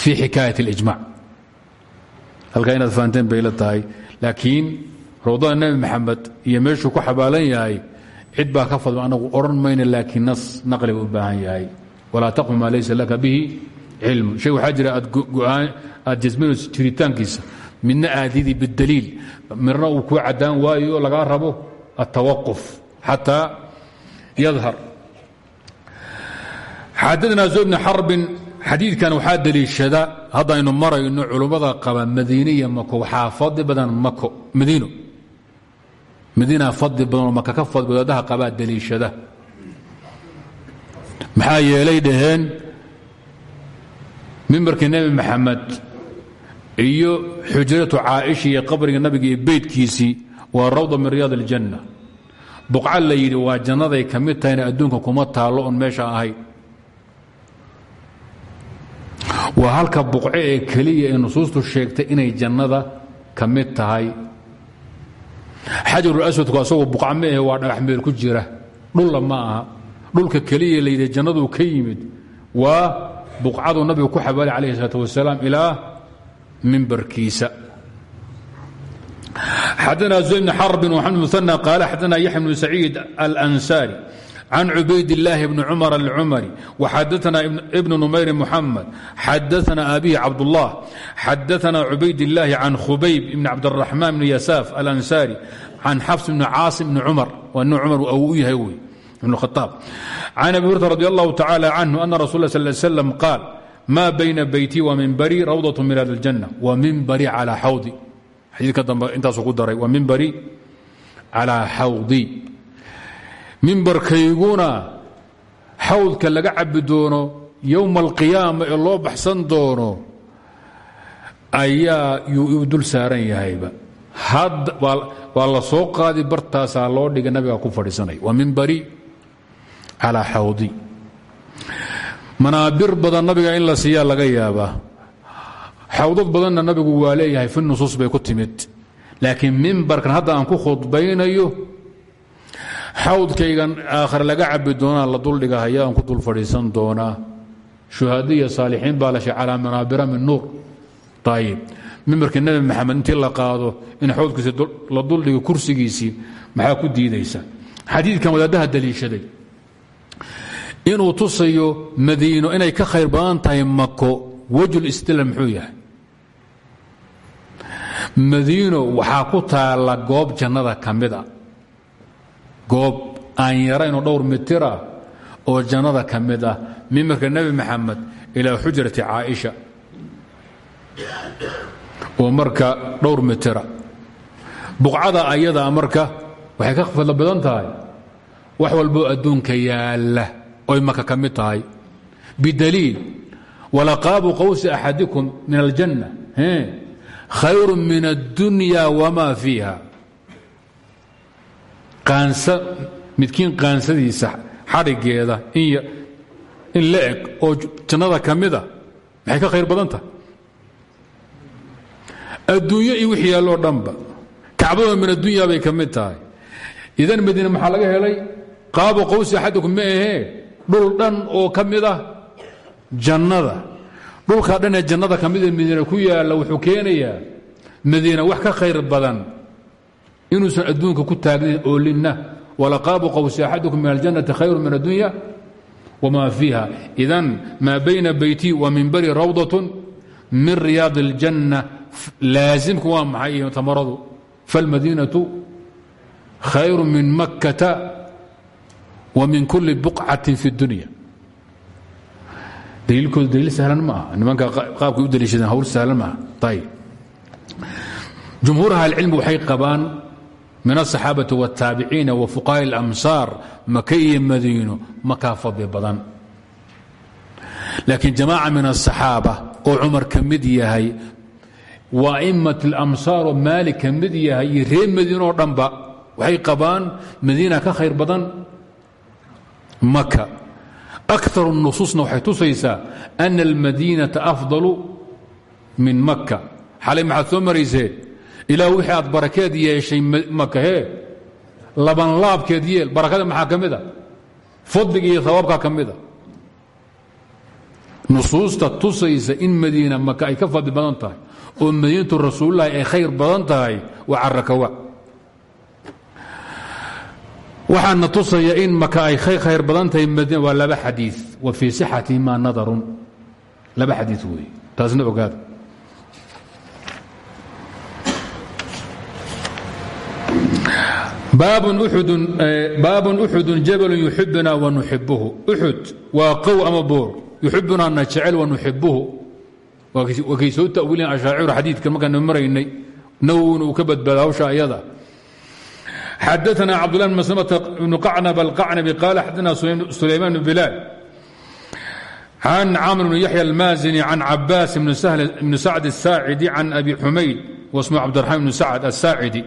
fii xikaayat اlijmac halkaa inaad fahanteen bay la tahay. Laakiin rawdada nebi maxamed iyo meeshuu ku xabaalan yahay cid baa ka fadma anagu odhan mayna laakiin nas naqliga u baahan yahay. Walaa taqfu maa laysa laka bihi cilmu shay waxaa jira aad jasminayso jiritaankiisa midna aadidii bidaliil mirna uu kuu caddaan waayo lagaa rabo altawaquf xataa yadhar xadadna zo bni xarbin xadiidkan waxaa deliishada haddaynu marayno culummada qaba madiine iyo mako waxaa fadli badan mako madiino. Madiina fadli badanoo maka ka fadli wadaadaha qabaa deliishada. Maxaa yeelay dhaheen mimbarkii nebi maxamed iyo xujratu caaisha iyo qabriga nabiga iyo beydkiisii waa rawda min riyaad aljanna. Buqca la yidhi waa jannaday ka mid tahayna adduunka kuma taallo oon meesha ahayn waa halka buqce ee keliya ee nusuustu sheegtay inay jannada ka mid tahay. Xajarul aswadku asagoo buqca ma ahe waa dhagax meel ku jira. Dhulla ma aha. Dhulka keliya layidhi jannaduu ka yimid waa buqcadu nabigu ku xabaali calayhi salaat wasalaam ilaa mimbarkiisa xadana zuy bn xarbin wxamd muana qaale xadana yaxya bnu saciid alansaari can cubayd الlaahi bni cumar alcumari waxadaana ibn numayr muxamed xadaana abihi cabdullah xadaana cubayd اllaahi can khubayb ibn cabdالraxmaan bn yasaaf alansaari can xafs bni caasim bni cumar waa nin cumar u yahay wey ibn khaaab can abi hurata radi allahu tacala canhu ana rasul la sal slam qaal ma bayna beyti wa minbari rawdaة min ahli اljanna wa minbari calى xawdi xadiidka dambe intaasuu ku daray wa minbari calىa xawdi mimbarkayguna xawdka laga cabi doono yowma alqiyaama ee loo baxsan doono ayaa yuu dul saaran yahayba. Waa la soo qaadi bartaasaa loo dhiga nabiga ku fadhiisanay. Waa mimbari calaa xawdi. Manaabir badan nabiga in la siiyaa laga yaabaa. Xawdad badanna nabigu waa leeyahay fi nusuus bay ku timid. Laakiin mimbarkan hadda aan ku khudbaynayo xawdkaygan aakhare laga cabi doonaa la duldhigahaya aan ku dul fadhiisan doonaa. Shuhaado iyo saalixiin baa la min nuur. Ayib mimbarkii nebi maxamed intii la qaado in xawdkiisi la duldhigo kursigiisii maxaa ku diidaysa? Xadiidkan wadaadaha daliishaday. Inuu tusayo madiino inay ka khayr badan tahay mako wejul istila muxuu yahay? Madiino ku taalla goob jannada ka goob aan yaraynoo dhowr mitira oo jannada ka mid ah. Mimbarka nebi maxamed ilaa xujrati caaisha. Oo marka dhowr mitira buqcada ayadaa marka waxay ka fadlo badan tahay. Wax walboo adduunka yaalla oy maka ka mid tahay. Bidaliil walaqaabu qowsi axadikum min aljanna. Khayru min addunya wma fiiha midkiin qaansadiisa xadhigeeda in la eg oo jannada ka mida maxay ka khayr badan tahay adduunyo iyo wix yaalloo dhanba kacbada min addunya bay ka mid tahay. Idan madiine maxaa laga helay? Qaabo qowsi axadikum ma ahee? Dhul dhan oo ka mid ah jannada. Dhulkaa dhan ee jannada ka madiine ku yaalla wuxuu keenayaa madiina wax ka khayr badan inuusan adduunka ku taagnin oolinna walaqaabu qowsi axadukum min aljannati khayru min addunya wma fiiha. Idan maa bayna beyti wa minbari rawdatun min riyaad اljanna laasimku waa maxay iyo tamaradu? Falmadiinatu khayru min makkata wa min kuli buqcatin fi اdunya daliilkoodu daliil sahlan ma aha. Nimanka qaabkay u daliishadeen hawl sahlan maaha ayb jumhuur ahlcilmi waxay qabaan min aلصaxaabati wالtaabiciina wa fuqaha اlamsaar maka iyo madiino makaa fadli badan laakiin jamaaca min aلصaxaaba oo cumar ka mid yahay wa a'imat اlamsaar oo maalik ka mid yahay iyo reer madiino oo dhanba waxay qabaan madiina ka khayr badan maka akar الnusuusna waxay tusaysaa ana اlmadiinaةa afضalu min maka xalay maxaad soo maraysee ilaa wixii aad barakeed yeeshay makahee labanlaabkeed yeel barakada maxaa fadliga iyo hawaabkaa ka mida nusuusta in madiina maka ay ka fadli badan tahay oo madiinatu rasuulilahi ay khayr badan tahay waa carakawa waxaana tusaya in maka ay khayr badan tahay madiina waa laba xadii wa fii sixatihima nadarun. Laba xadii weeye. Taasna ogaada baabun uxudun e, jabalun yuxibuna wanuxibuhu uxud waa qow ama boor yuxibunana jecel wanuxibuhu waa kay soo tawiilen ashaaciru xadiidkan markaan maraynay. Nawowina uu ka badbaada hawsha ayada. Xadaana cabdullah bn maslamata bnu qacnab alqacnabi qaala xadaana sulayman bn bilaal can camr bn yaxya almaazini can cabaas bni sacd asaacidi can abi xumayd wasmu cabdiraxmaan bn sacd asaacidi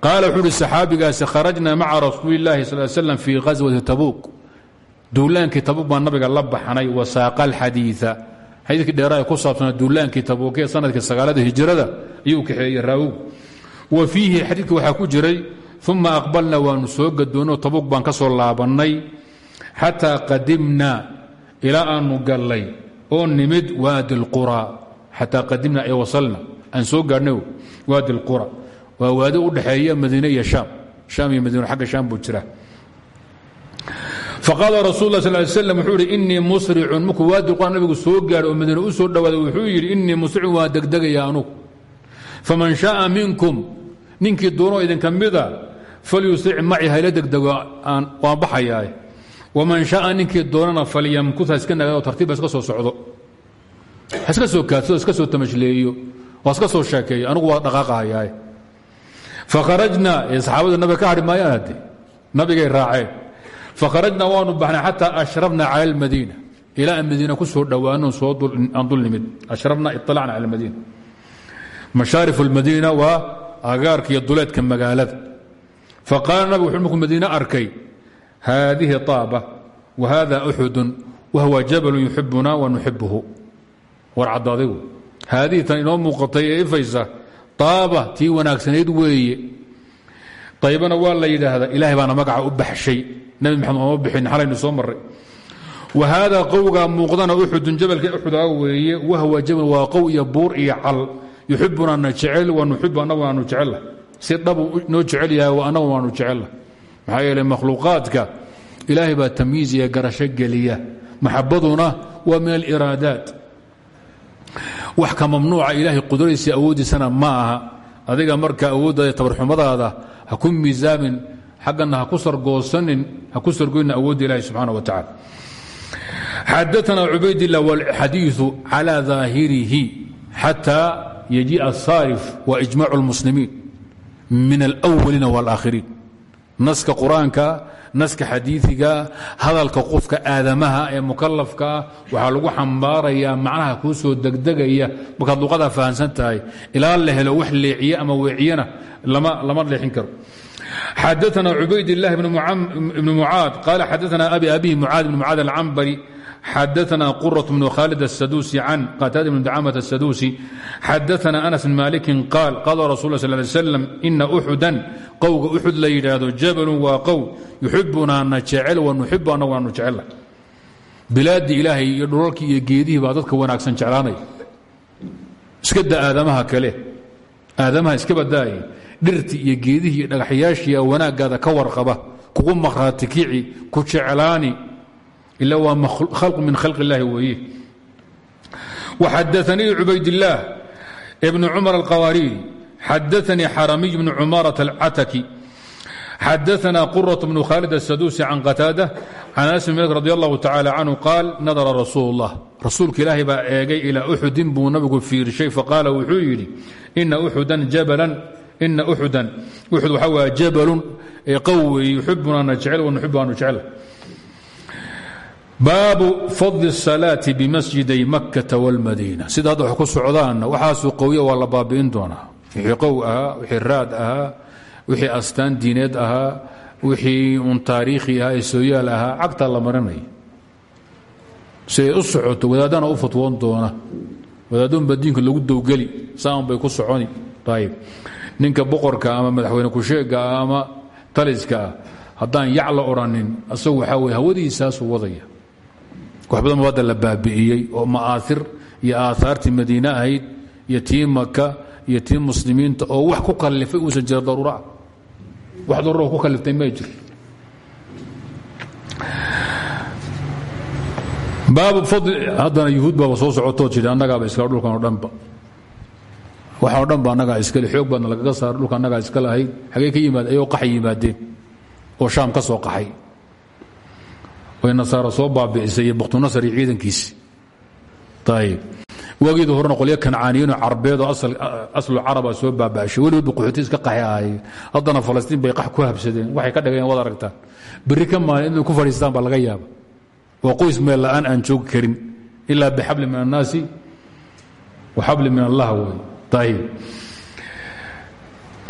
qaala wuxuu uhi saxaabigaasi kharajna maca rasuuli اllahi sal slam fii ghaswati tabuuk duulaankii tabuuk baa nabiga la baxnay wasaaqa alxadiia xadiidkii dheeraha ku saabsanaa duulaankii tabuukee sanadkii sagaalada hijrada ayuu kaxeeyey raawow wa fiihi xadiidka waxaa ku jiray uma aqbalna waanu soo gadoonno tabuuk baan ka soo laabannay xataa qadimna ilaa aanu gallay oo nimid waadi اlqura xataa qadimna ay wasalna aan soo gaadhnay waadi اlqura waa waadi u dhexeeya madiine iyo shaam. Shaam iyo madiino xagga shaam buu jira faqaala rasul la sal slam wuxuu yidhi innii musricun markuu waadi qur nabigu soo gaadho oo madiine u soo dhowaaday wuxuu yidhi innii musricun waa degdegaya anugu faman shaaa minkum ninkii doonoo idinka mida falyusric maci hayla degdego waan baxayaa. Waman shaaa ninkii doonana falyamkut ha iska nagado tartiib ha iska soo socdo. Ha iska soo kaadsado iska soo tamashleeyo waa iska soo sheekeeyo anigu waa dhaqaaqahayaa fakharajna ee saxaabadu nabiga ka hadhi maayaan hadde nabigay raaceen fakharajna waanu baxnay xataa ashrafna cala almadiina ilaa aan madiina ku soo dhowaano soo aan dul nimid ashrafna iطalacna cala almadiina mashaarif اlmadiina waa agaarka iyo duleedka magaalada faqaala nabig wuxuu markuu madiine arkay haadihi طaaba wa hada uxudun wahuwa jabalu yuxibuna wa nuxibuhu war caddaadigu haadihii tan inoo muuqatay ee ifaysa taaba tii wanaagsanayd weeye. Aybana waa la yidhaahdaa ilahay baana magaca u baxshay. Nabi maxamed ooma bixin xalaynu soo maray wa haadaa qowgaa muuqdana uxudun jabalka uxudaa weeye wahwa jabal waa qow iyo buur iyo cal. Yuxibunana jecel wa nuxibu annagu waanu jecella si dhabu noo jecel yahay wa annagu waanu jecella maxaa yeele makhluuqaadka ilaahay baa tamyiiz iyo garasho geliya. Maxabaduna waa min aliraadaat wax ka mamnuuca ilaahay qudradiisa awooddiisana ma aha. Adiga marka awooddaada tabarxumadaada ha ku miisaamin xaggana ha ku sargoosanin ha ku sargoynin awoodda ilahi subxaana wa tacala xadaana cubaydilah walxadiiu calaa daahirihi xataa yajiia asaarif wa ijmac lmuslimiin min alwaliina walakhiriin naska qur'aanka naska xadiiiga hadalka qofka aadamaha ee mukalafkaa waxaa lagu xambaarayaa macnaha kuu soo degdegaya markaad luqadaa fahamsan tahay ilaa la helo wax leeciye ama weeciyana lama leexin karo xadaana cubaydاlah bn mucaad qala xadaana abi abihi mucaad bn mucaad alcambari xadaana quraة bn khaalid الsaduusi can qataada bn dacaamat الsaduusi xadaana anas bn malikin qaal qaala rasul sl ly slam ina uxudan qowga uxud la yidhaahdo jabalun waa qow yuxibunaana jecel wa nuxibu annagu aanu jecela bilaaddii ilaahay iyo dhulalkii iyo dadka wanaagsan jeclaanaya. Iska da aadamaha kale aadamaha iska badaaye dhirtii iyo geedihii iyo dhagaxyaashiia wanaagaada ka warqaba kugu maqhraati kici ku jeclaani. Ila waa khalqu min khalq illaahi weeye waxadaanii cubaydillaah ibnu cumar alqawaariiri xadaanii xaramiy bnu cumaaraة alcataki xadaana quraة bnu khaalid الsaduusi can qataada can anas bn malik radi allahu tacala canhu qaal nadara rasuul اllah rasuulka ilaahay baa eegay ilaa uxudin buu nabigu fiirshay faqaala wuxuu yidhi ina uxudan jabalan ina uxudan uxud waxaa waa jabalun ee qowey yuxibunana jecel wa nuxibu aanu jecel baabu fadli الsalaaةi bimasjiday makkata wاlmadiina sida hadda wax ku socdaanna waxaasuu qowya waa la baabi'in doonaa wixii qow ahaa wixii raad ahaa wixii astaan diineed ahaa wixii un taariikhi ahaa ee sooyaal ahaa cagtaa la marinaya siday u socoto wadaadana u fatwoon doona. Wadaadunba diinka lagu dowgeli saan bay ku soconi. Ayb ninka boqorka ama madaxweyne kusheega ama taliska ah haddaan yac la odhanin asagu waxaa weye hawadiisaasuu wadaya. Wax badan ba hadda la baabi'iyey oo ma'aair iyo aahaartii madiine ahayd iyo tii maka iyo tii muslimiinta oo wax ku kalifay uusan jira daruura. Wax daruura ku kaliftay ma jir baabu fadli haddana yuhuud baaba soo socotoo jiri annagaaba iskale dhulkan oo dhanba waxaan o dhan ba annagaa iskale xoog baadna lagaga saara dhulka annagaa iska lahayd xagee ka yimaad ayagoo qaxay yimaadeen oo shaam ka soo qaxay. Way nasaara soo baabi'isay iyo ayib waageedu horena qolyo kancaaniyiinoo carbeedoo aslu caraba soo baaba'shay weligoodba qaxooti iska qaxi haddana falastiin bay qax ku habsadeen waxay ka dhageen wad aragtaan. Berri ka maalin inay ku fadhiistaan baa laga yaaba waa qoys meel la'aan aan joogi karin. Ilaa bixabli min annaasi wa xabli min allah wey ayib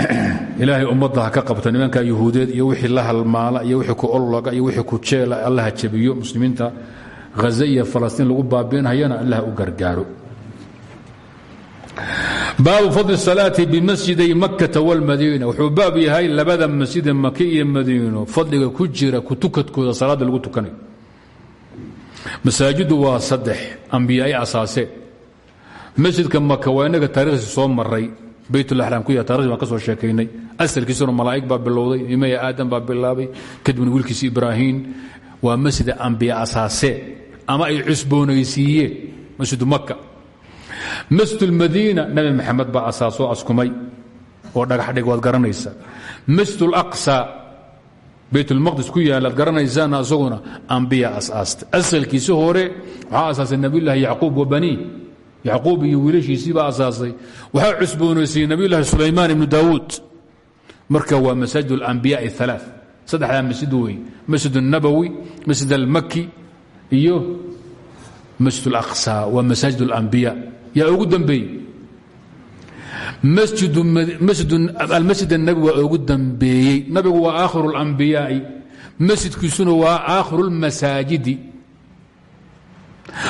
ilaahay ummadda ka qabta nimanka yuhuudeed iyo wixii la halmaala iyo wixii ku ololaga iyo wixii ku jeela allah ha jabiyo muslimiinta haza iyo falastiin lagu baabiinhayana allah u gargaaro baabu fadli salaati bimasjiday makkata wاlmadiina wuxuu baab yahay labada masjide maka iyo madiino fadliga ku jira ku tukadkooda salaadda lagu tukanayo masaajidu waa saddex ambiya ay asaaseen masjidka maka waa inaga taarikhdiisi soo maray baytulaxraam ku yaha taarikhdii baan ka soo sheekaynay asalkiisuna malaa'ig baa bilowday imaya aadam baa bilaabay kadibna wiilkiisi ibraahiim waa masjida ambiya asaaseen ama ay masjidulmadiina nabi maxamed baa asaasoo askumay oo dhagax dhig waad garanaysaa masjid alaqsa baytulmaqdis ku yaalaad garanaysaana asaguna ambiya asaasta asalkiisi hore waxaa asaasay nabiyulaahi yacquub wa banii. Yacquub iyo wiilashiisii baa asaasay. Waxaa cusboonaysiyey nabiyulaahi sulaymaan ibnu daawuud. Marka waa masaajid alambiyaai alaa saddexdaa masjid wey masjid alnabowi masjid almaki iyo masjid alaqsa waa masaajid alambiya yaa ugu dambeeyey almasjid الnabi waa ugu dambeeyey nabigu waa aakhiru اlambiyaai masjidkiisuna waa aakhiru اlmasaajidi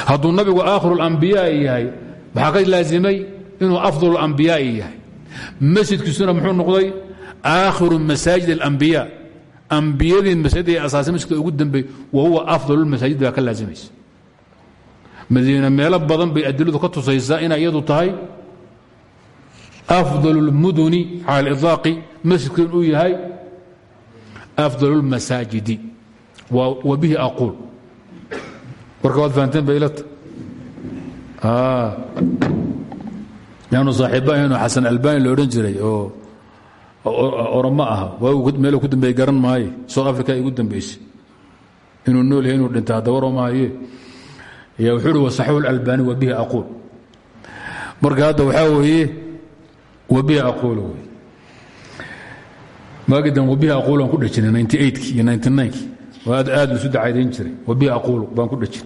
hadduu nabigu aakhiru اlambiyaai yahay maxaa ka laazimay inuu afdal اlambiyaai yahay masjidkiisuna muxuu noqday aakhiru masaajid اlambiya ambiyadii masaajid asaasay masjidka ugu dambeey wa huwa afdal masaajid baa ka laazimaysa madiine meelo badan bay adiladu ka tusaysaa inay iyadu tahay afdal اlmuduni cala اliطlaaqi masjidkan uu yahay afdal اlmasaajidi wa bihi aquul warka waad fahanteen ba ilata yaanu saaxiibbahaynu xasan albani lo odhan jiray oo orama aha meel ku dambeeye garan maaye south africa igu dambeysay inuu nool yahay inuu dhinta hadda waramahaye ya wuxuu uhi wasaxahu اlalbani wa bihi aquul. Marka hadda waxaa weeye wa bihi aquul wey maagidan wa bihi aquul baan ku dhejinay eighki iyo ninety nineki oo aad aad lisu jiray. Wa bihi aquul baan ku dhejin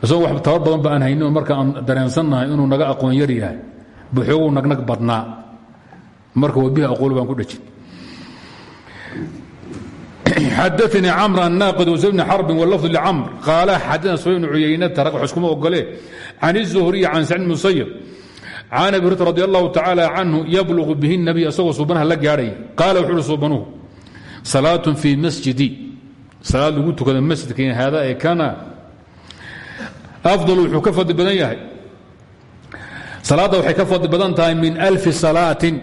isagoo wax tabar badan ba aan marka aan dareensannahay inuu naga aqoon yar yahay. Buxooguu nagnag badnaa. Marka wbihi aquul baan ku dhejin xadaanii camr annaaqid wsa bni xarbin wlafd lcamr qaala xadana sufyan bn cuyaynata rag wax iskuma ogole can الzuhriy can sacid musayb can abi hurata radi allahu tacaala canhu yablugu bihi nabiy asagoo suubanaha la gaadhaya qaala wuxuu uhi suubanuhu salaatun fii masjidi salaad lagu tukada masjidka haada ee kana afdal wuxuu ka fadli badan yahay salaadda waxay ka fadli badan tahay min alfi salaatin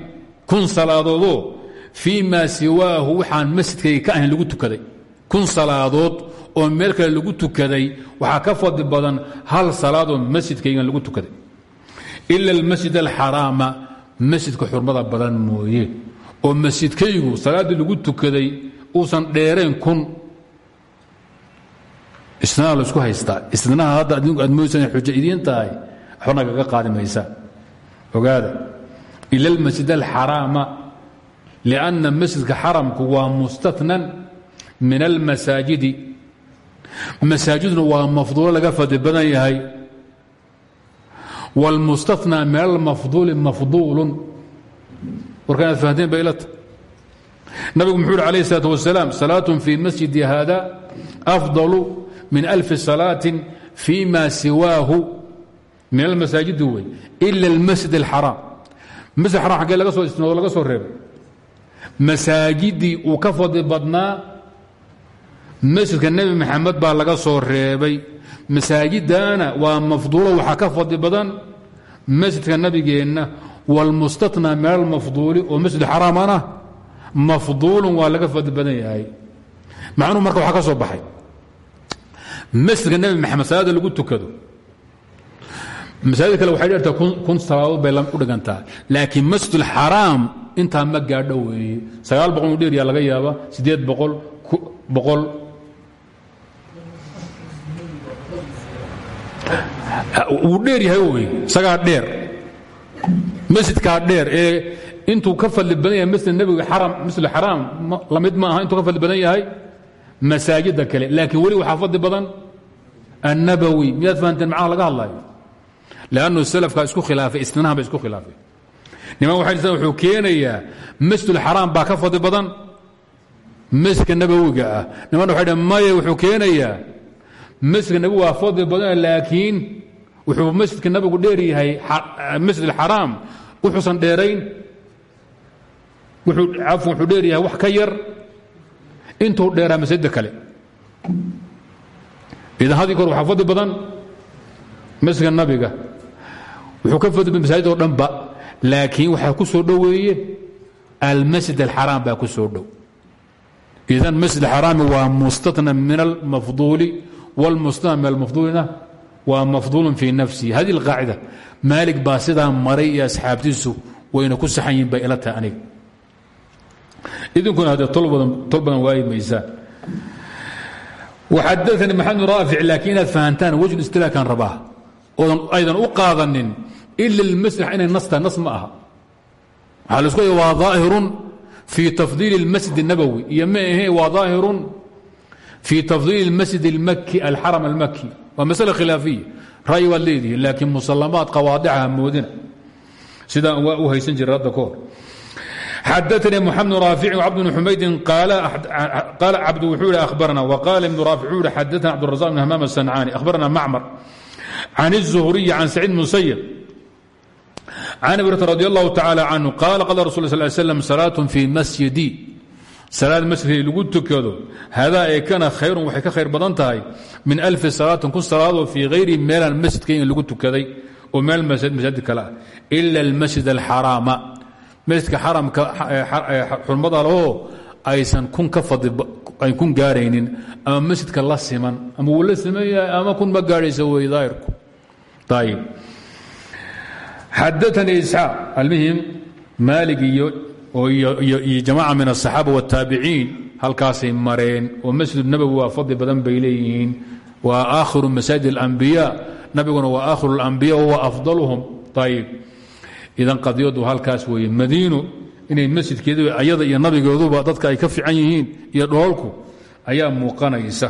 kun salaadoodoo fii maa siwaahu waxaan masjidkayga ka ahayn lagu tukaday. Kun salaadood oo meel kale lagu tukaday waxaa ka fadli badan hal salaadoo masjidkaygan lagu tukaday. Ila almasjid alxaraama masjidka xurmada badan mooye oo masjidkaygu salaaddii lagu tukaday uusan dheerayn kun. Isnaa la isku haystaa isnaha hadda aad moodsan xujo tahay waxba nagaga qaadi ogaada ila almasjid alxaraama lianna masjidka xaramku waa mustatnan min almasaajidi masaajiduna waa mafduulo laga fadli badan yahay wاlmustathnى min almafduuli mafduulun warkan aad fahanteen ba ilata nabigu muxuu uhi alayه الsalaة wasalaam salaaة fii masjidi hada afضalu min alfi salaaة fii ma siwaahu min almasaajidi wey ila اlmasjid اlxaraam masjid xaram xaggee laga soo istinoodo laga soo reebay masaajidii uu ka fadli badnaa masjidka nebi maxamed baa laga soo reebay. Masaajidana waa mafduulo waxaa ka fadli badan masjidka nabigeenna wاlmustatnى min almafduuli oo masjid xaraamana mafduulun waa laga fadli badan yahay. Macnuhu marka waxaa ka soo baxay. Masjidka nebi maxamed salaada lagu tukado masaajid kale waxay dheertaa kun salaadood bay u dhigantaa laakiin masjid اlxaraam intaa ma gaadho weeye. Sagaal boqol u dheeryaa laga yaaba siddeed boqol boqol wuu dheer yahay wey isagaa dheer. Masjidkaa dheer ee intuu ka fadli badan yahay masjid nebiga xaram masjid xaraam la mid ma aha intuu ka fadli badan yahay masaajidda kale. Laakiin weli waxaa fadli badan annabowi miyaad fahanteen macnaha laga hadlayo lannu salafkaa isku khilaafay istinahan ba isku khilaafay niman waxay dhasaan wuxuu keenayaa masjidulxaraam baa ka fadli badan masjidka nabowiga ah nimanna waxay dhaheen maya wuxuu keenayaa masjidka nabigu waa fadli badan laakiin wuxuu masjidka nabigu dheer yahay masjid alxaraam wuxuusan dheerayn cafwan wuxuu dheer yahay wax ka yar intuu dheeraa masajidda kale idan haddii kor waxaa fadli badan masjidka nabiga wuxuu ka fadli badan masaajid oo dhanba laakiin waxaa ku soo dhoweeye almasjid alxaraam baa ku soo dhow. Idan masjid xaraami waa mustatna min almafduuli wاlmustatna min almafduulina waa mafduulun fii nafsihi hadi اlqaacida maalig baa sidaa maray iyo wayna ku saxan yihiin ila tahay aniga. Idinkuna haddee tol badan waayi maysaan waxadaanii maxamed raafic laakiin inaad fahantaan wejhu istilaakan rabaa oodan aydan u qaadanin ila اlmasjid inay nas tahay nas ma aha waxaa laisku leeya waa daahirun fii tafdiili اlmasjid الnabowi iyo ma ahe waa daahirun fii tafdiili اlmasjid اlmaki alxaram almaki waa masale khilaafiya ra'yi waad leedihiin laakiin musalamaad qawaadicaha moodina sidaan waa u haysan jira hadda kahor xadaanii mxamed raafici cabd bn xumaydin qaala cabd wuxuu ihi ahbarna wqaala ibn raafic wuxuu ihi xadaana cabdurazaq bn hamaam asancaani ahbarna macmar can الzuhriyi can saciid musayb can abi hurata radi allahu tacaala canhu qaala qala rasul sl slam salaatun fii masjidi salaad masjidkay lagu tukado hadaa ee kana khayrun waxay ka khayr badan tahay min alfi salaatin kun salaadoo fii hayri meelaan masjidka in lagu tukaday oo meel masaajid kale ah ila almasjid alxaraama masjidka xurmada lahoo aysan ay kun gaaraynin ama masjidka la siman ama wuu la ama kun ma gaadhaysa wey daahirku ayib xadaanii isxaaq almuhim maalig iyo iyo jamaaca min aلصaxaaba wالtaabiciin halkaasay mareen oo masjid nabowi waa fadli badan bay leeyihiin waa aakhiru masaajid اlambiya nabiguna waa aakhiru اlambiya wahuwa afdaluhum ayib idan qadiyadu halkaas weeye madiino inay masjidkeedu ayada iyo nabigooduba dadka ay ka fiican yihiin iyo dhoolku ayaa muuqanaysa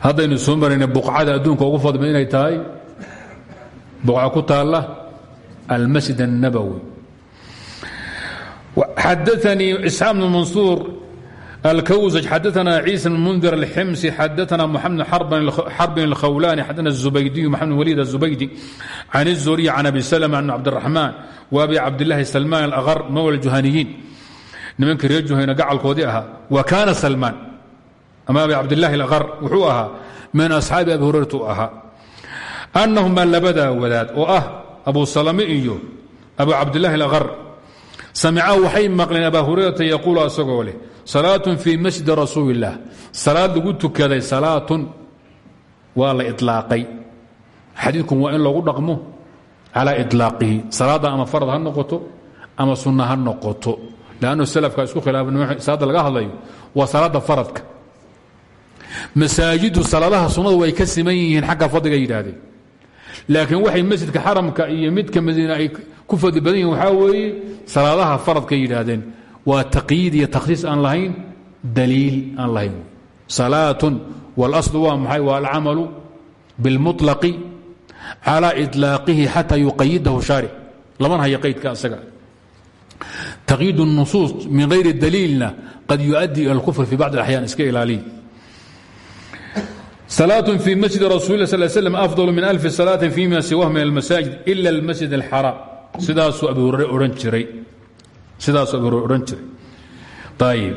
haddaynu soo marayna buqcada adduunka ugu fadli inay tahay buqca ku taalla almasjid الnabowi xadaanii isxaaq bn mansuur alkwsaj xadaana ciisa bn mundir alximsi xadaana mxamed xarbin اlkhawlani xadana الzubaydiyu maxamed waliid الzubaydi can الzuriy can abi slm an cabdالraxmaan wa abi cabdilahi salmaan alaqar mawla juhaniyiin nimankii reer juhayna gacalkoodii ahaa wa kaana salmaan ama abi cabdilahi alaqar wuxuu ahaa min asxaabi abi hurayrata u ahaa annahumaa labadaa wadaad oo ah abu salame iyo abu cabdilahi alaqar samicaa waxay maqleen abaa hurayrata yaquulu asagoo leh salaatun fii masjidi rasuuli illaah salaad lagu tukaday salaatun waa la ilaaqay xadiidkun waa in loogu dhaqmo calaa ilaaqihi salaadda ama farad ha noqoto ama sunna ha noqoto lannu salafka isku khilaafan salaadda laga hadlayo waa salaadda faradka masaajidu salaadaha sunnadu way ka siman yihiin xagga fadliga laakiin waxay masjidka xaramka iyo midka madiina ay ku fadli badan yihin waxaa weeye salaadaha faradkay yidhaahdeen waa taqyiid iyo takhsiis aan lahayn daliil aan lahayn salaatun walaslu waa maxay waa alcamalu bilmuطlaqi calى iطlaaqihi xata yuqayidahu shaaric laman haya qaydka asaga taqyiid الnusuus min hayri daliilna qad yuؤaddi ilى اlkufr fi bacض اaxyaan iska ilaaliya salaaة fii masjid rasuuli sal slm afdal min alfi salaatin fima siwah min almasaajid ila almasjid alxaraam. Sidaasuu abi hurare odhan jiray. Ayb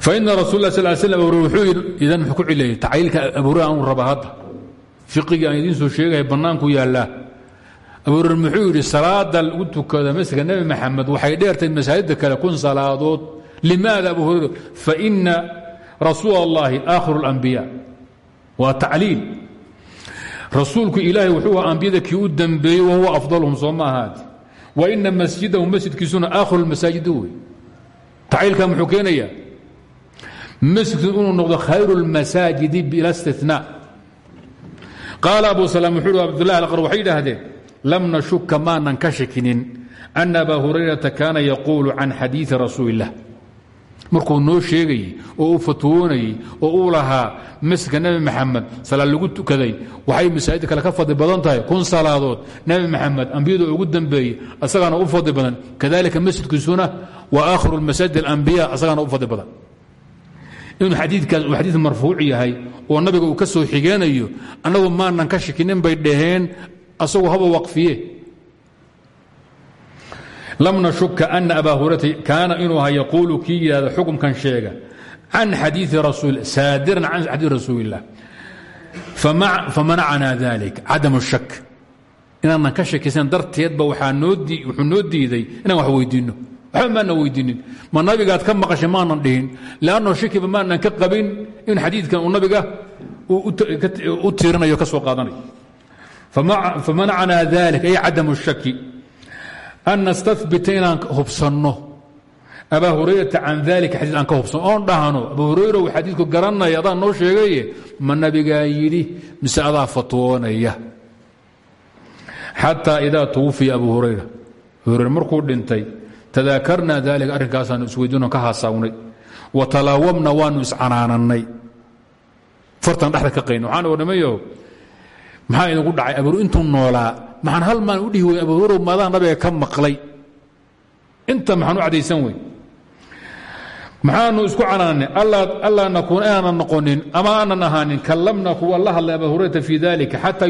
faina rasul lah sal slam wuxuu yidhi idan muxuu ku cileeyey tacliilka abu hurare anu raba hadda. Fiqigii aan idiin soo sheegaya bannaanku yaallaa. Abu hurare muxuu yidhi salaada lagu tukada masjidka nebi maxamed waxay dheertay masaajida kale kun salaadood. Limaada abu hurare faina rasuul اllahi aakhiru اlambiya waa tacliil rasuulku ilaahay wuxuu aha ambiyada kii u dembeeyey wahuwa afdalhum soo ma ahaati wa ina masjidahu masjidkiisuna aakhiru اlmasaajidi wey tacliilka muxuu keenayaa masjidku inuu noqdo khayru اlmasaajidi bila اstinaa qaala abu salam wuxuu hi abdullahi alqar waxay yidhaahdeen lam nashuka maanan ka shakinin ana aba hurayrata kaana yaquulu can xadiidi rasuuli اllah markuu noo sheegayey oo uu fatwoonayey oo uu lahaa masjidka nebi maxamed salaad lagu tukaday waxay masaajidda kale ka fadli badan tahay kun salaadood. Nebi maxamed ambiyada ugu dambeeyey asagaana u fadli badan. Kadalika masjidkiisuna waa aakhiru masaajid alambiya asagaana u fadli badan. Inuu xadiidkaas uu xadiid marfuuc yahay oo nabiga uu ka soo xigeenayo annagu maanan ka shikinin bay dhaheen asagoo haba waqfiye lam nashuka ana aba hurata kaana inuu aha yaquulu kii yidhahda xukumkan sheega can xadiii rasuul saadiran can xadiii rasuuli illah famanacana dalik cadam shak inaanan ka shakisan darteedba wuxuu noo diiday inaan wax weydiinno. Waxba maana weydiinin. Ma nabigaad ka maqashay maanan dhihin. Lanno shakiba maanan ka qabin in xadiidkan uu nabiga u tiirinayo ka soo qaadanayo famanacnaa dalik ay cadamu shaki an nastabita inaan hubsanno abaa hurayrata can dalika xadii aan ka hubsanno oon dhahno abu hurayra uu xadiidku garanaya adaa noo sheegaye ma nabigaa yidhi mise adaa fatwoonaya xataa idaa twufiya abu hurayra hurayra markuu dhintay tadaakarnaa dalika arrinkaasaan isweydiino ka haasawnay wa talaawamna waanu iscanaanannay fartan dhexda ka qayn waxaan maxaa idinku dhacay? Abuur intuu noolaa maxaan hal maan u dhihi wey maadaan nabiga ka maqlay. Inta maxaan u cadaysan wey maxaanu isku canaanay allaa nakuun inaanan noqonin ama aanan ahaanin kallamna kuwa la hadlay aba hurayrata fii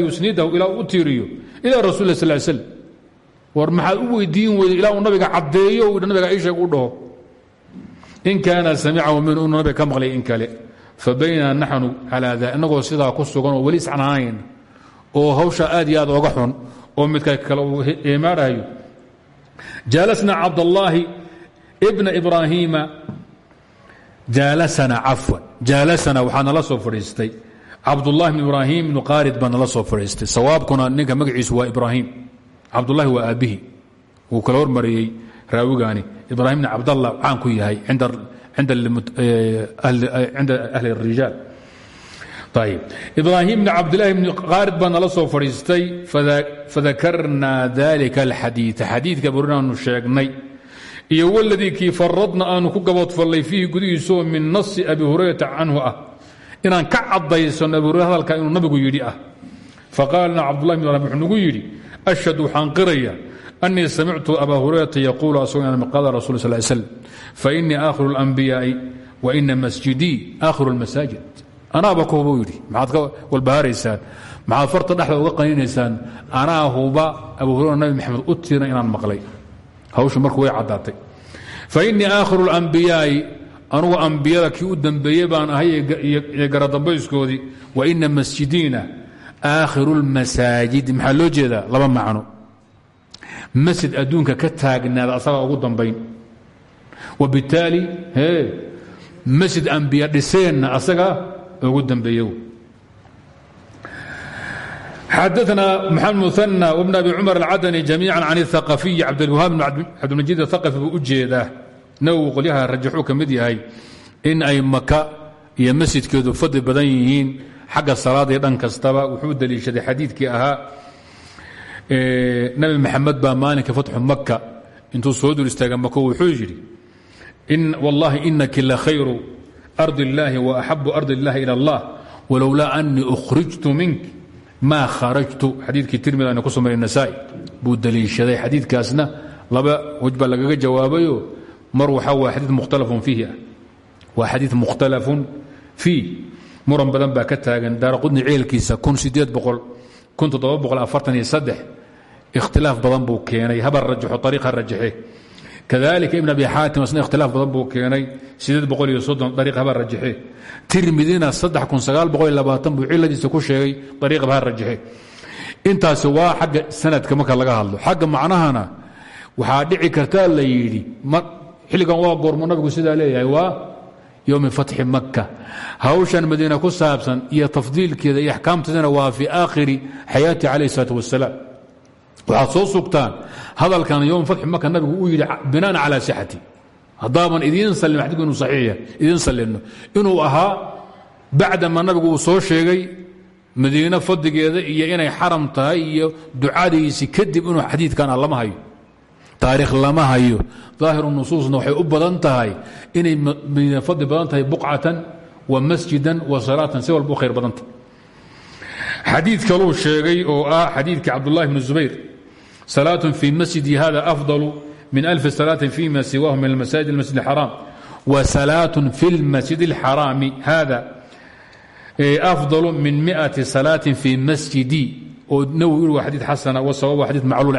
yusnidahu ilaa u tiiriyo rasul sal slam war maxaad u in kaana samicahu minhu inuu nabiga ka in kale. Fabaynaa naxnu calaa da innagoo sidaa ku sugan oo weli iscanaanayn oo hawsha aad iyo aad oga xun oo midka kale uu eemaadhayo jaalasna cabdallaahi bna ibraahiima jaalasana cafwan. Jaalasana waxaa nala soo fadhiistay. Cabdullahi bn ibraahim ibnu qaarid baa nala soo fadhiistay. Sawaabkuna ninka magaciisu waa ibraahim. Cabdullahi waa aabbihi wuu kala hormariyey raawigaani ibraahim bn cabdallah caan ku yahay cinda ahli الrijaal ayb ibraahim bn cabdlahi bn qaarid baa nala soo fadhiistay fadakarnaa dalika alxadiiث xadiidka burinaanu sheegnay iyo wladii kii faradna aanu ku gaboodfallay fiihi gudihiisoo min nasi abi hurayrata canhu ah inaan ka caddaysano abi hurayra hadalka inuu nabigu yidhi ah faqaalna cabdulahi bn wuxuu nagu yidhi ashhad waxaan qiraya أنii samictu aba hurayrata yaquulu asagoo qaala rasul sl slm faإnii aakhiru اlأnbiyaaءi waإna masjidii aakhiru اlmasaajid anaabakobu yidhi. Maxaad ka walbahaaraysaan. Maxaad farta dhexda uga qaninaysaan anaahuba abu hurera nabi maxamed u tiina inaan maqlay. Hawshu marku way caddaatay. Fa innii aakhiru اlambiyaai anugu ambiyada kii u dembeeyey baan ahay iyo garadambayskoodii wa ina masjidiina aakhiru اlmasaajid maxaa loo jeedaa? Laba macno. Masjid adduunka ka taagnaada asagaa ugu dambayn. Wabittaali masjid ambiya dhiseenna asaga ugu dambeeyo xadaثna mxamed muثanى wbn abi cumar alcadani jamiica can الثaqafiyi cabdilwahaab bn cabdilmajiid athaqafi buu u jeedaa nawowi qolyaha rajaxuu ka mid yahay in ay maka iyo masjidkeedu fadli badan yihiin xagga salaada iyo dhan kastaba wuxuu daliishaday xadiidkii ahaa nabi maxamed baa maalinka fatxu maka intuu soo dul istaaga mako wuxuu yidhi wallahi inaki la khayru ardi اllaahi waaxabu ardi اllahi ilى اllah walowlaa anii ukhrijtu mink maa kharajtu xadiidkii tirmid ayna ku sumay nasaai buu daliishaday xadiidkaasna laba wej baa lagaga jawaabayo mar waxaa waa xadii mukhtalafun fiihi ah waa xadiid mukhtalafun fiih muran badan baa ka taagan daara qudni ceelkiisa kun sideed boqol kun toddoba boqol afartan iyo saddex ikhtilaaf badan buu keenay haba rajaxo ariiq ha rajaxe kadalika ibn abi xaatim asna ikhtilaaf badan buu keenay. Haba rajaxe tirmidina buu ciladiisa ku sheegay ariiqba ha rajaxe intaasi waa xagga sanadka marka laga hadlo. Xagga macnahana waxaa dhici kartaa la yidhi xilligan waa goormo nabigu sidaa leeyahay waa yowmi fatxi maka hawshan madiina ku saabsan iyo tafdiilkeeda iyo axkaamteedana waa fii aakhiri xayaati calayh isalaat wasalaam waxaad soo sugtaan hadalkan yowm fatxi maka nabigu uu yidhi binaan calaa sixati. Haddaaban idiin sallin xadiku inuu saxiixa idiin sallinno. Inuu ahaa bacdama nabigu soo sheegay madiine fadligeeda iyo inay xaram tahay iyo ducadiisi kadib inuu xadiidkan lama hayo. Taariikh lama hayo. Aahiru nusuusna waxay u badan inay madiine fadli badan tahay wa masjidan wa salaatan si walba u khayr badanta. Xadiid kaluu sheegay oo ah bni zubayr salaaة fi masjidi hada afضal min alfi salaaة fima siwahu min almasaajid اlmasjid اxaraam wa salaaة fi اlmasjid اlxaraami hada afضal min miئati salaaة fi masjidi oo nawwi waa xadii xasana wasawab waa xadii macluul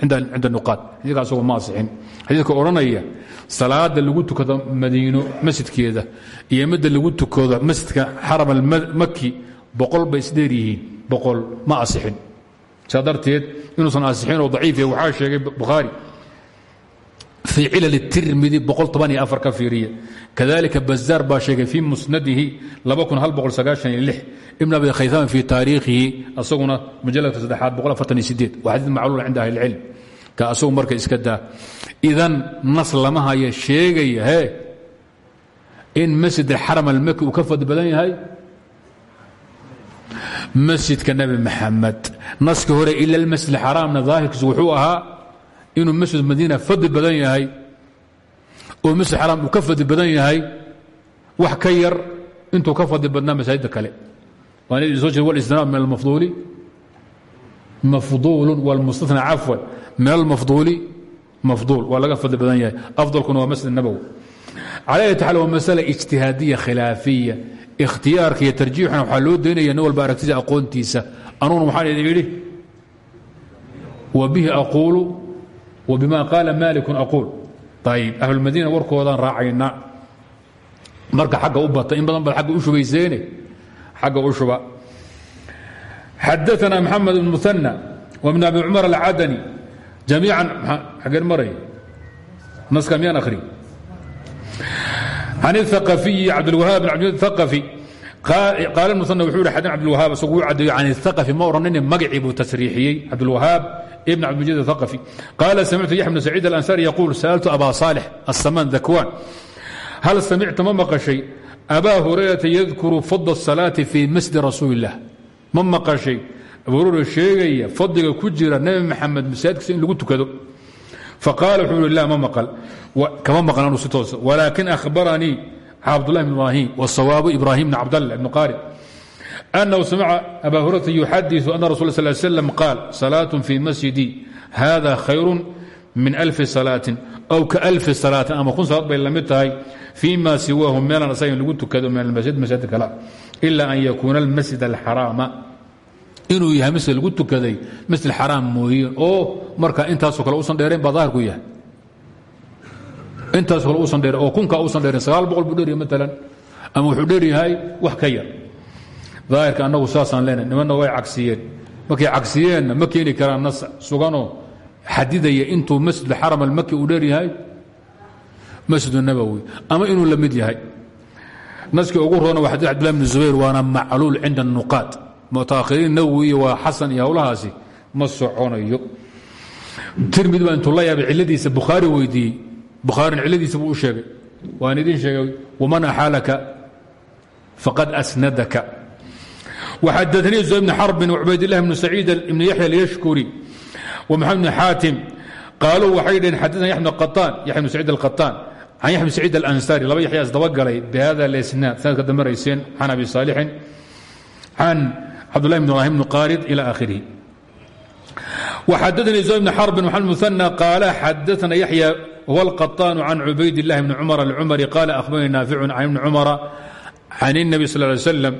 cinda nuqaad xadiika asagoo ma asixin xadiidka odhanaya salaada lagu tukado madiino masjidkeeda iyo midda lagu tukado masjidka xaram almaki boqol bay isdheer yihiin boqol ma asixin saa darteed inuusan asixin oo daciif yahay waxaa sheegay bukhaari fii cilal tirmidi ka fiiriya. Kadalika bazaar baa sheegay fii musnadihi ibn abi khaythama fii taariikhihi asaguna mujaladka saddexaad waa xadii macluula cinda ahli اlcilm ka asagu marka iska daa. Idan nas lama haya sheegaya he in masjid alxaram almaki uu ka fadli badan yahay masjidka nebi maxamed naska hore ila almasjid alxaraamna daahirkiisu wuxuu ahaa inuu masjid madiina fadli badan yahay. Oo masjid xaraam uu ka fadli badan yahay wax ka yar intuu ka fadli badnaa masaajidda kale. Waan soo jir walistinaa min almafduuli. Mafduulu wاlmustatna cafwan min almafduuli mafduul waa laga fadli badan yahay. Afdalkuna waa masjid nabowi cala ayati xaal waa masale ijtihaadiya khilaafiya ikhtiyaarka iyo tarjiixuna waxaa loo daynaya nin walba aragtida aqoontiisa anuguna waxaan idin idhi wa bihi aquulu wa bima qaala malikun aquul ayib ahlulmadiina warkoodaan raacaynaa marka xagga u bata in badan baad agga u shubayseene xagga u shuba xadaana maxamed bn muhanى wbn abi cumar alcadani jamiican xageen maray naska miyaan akhri can الثقفiyi cabdاlwahaab bn abd الثقفي qaal musanى wuxuu yihi xadin cabdilwahaab isagu u cadeeyo can الثقفi ma odhanine magacii buu tasriixiyey cabdulwahaab ibn cabdilmajid الثقفي qaala samictu yaxya bn saciid alansari yaquul sa'altu aba صaalح aلsamaan dakwan hal samicta ma maqashay abaa hurayrata yadkuru fadl الsalaaةi fii masjidi rasuuli الlah ma maqashay abu hurayra sheegaya fadliga ku jira nebi maxamed masaajidkiisa in lagu tukado faqaala wuxuu ihi la ma maqal kama maqan anu si toosa walaakin ahbaranii cabdulahi bn ibrahim wasawaabu ibrahim bn cabdallah ibn qaari أنه سمع أbا هuريرة يحadiث أن رsuل صل ل سلم قاaل صلاة في مسجدي hذا khayر min ألف صلاة أو kaألف صلاة ama kun salaad bay la mid tahay فيma siwaahu meelaan asaga lagu tukado min اmasjid masaajid kale إلا أn yakuna الmasجid الxaraama inuu yahay masjid lagu tukaday masjid xaraam mooye. Oo marka intaasoo kale usan dheerayn baa daahirku yahay. Intaas kale usan dheer oo kunkaa usan dheerayn sagaal boqol buu dheeryahay ama wuxuu dheeryahay wax ka yar. Daahirka annagu saasaan leenahay nimanna way cagsiyeen markay cagsiyeenna ma keeni nas suganoo xadidaya intuu masjid xaram almaki uu dheeryahay? Masjid nabowi ama inuu la yahay? Naskii ugu roona waa xadii abdillah bn zubayr waana macluul cinda الnuqaad mutaahiriin nawwi iyo waa xasan iyo howlahaasi ma soconayo. Tirmid baa intuu la yaabay ciladiisa buu sheegay. Waan idin sheegay waman axaalaka faqad asnadaka. Waxadaanii zuhay bn xarbin wcubaydillahi bnu saciid ibn yaxya alyashkuri wamaxamed bn xaatim qaaluu waxay dhaheen xadana ya bn saciid alqaطaan can yaxya bn saciid alansaari. Laba yaxyaas dabagalay bi hada lisnaad sanadka dambaraysen can abi saalixin can cabdالlah بن ibrahim بن qاrid إلى آkhirihi وxadثnii زهير بن xرب محamed مثنى قاala xadثna yaحyى هو القطاn عن cubayd الlah بن cمر الcمري qال أخبرnii ناaفع عن بن cمر عن النبي صلى اه عليه وسلم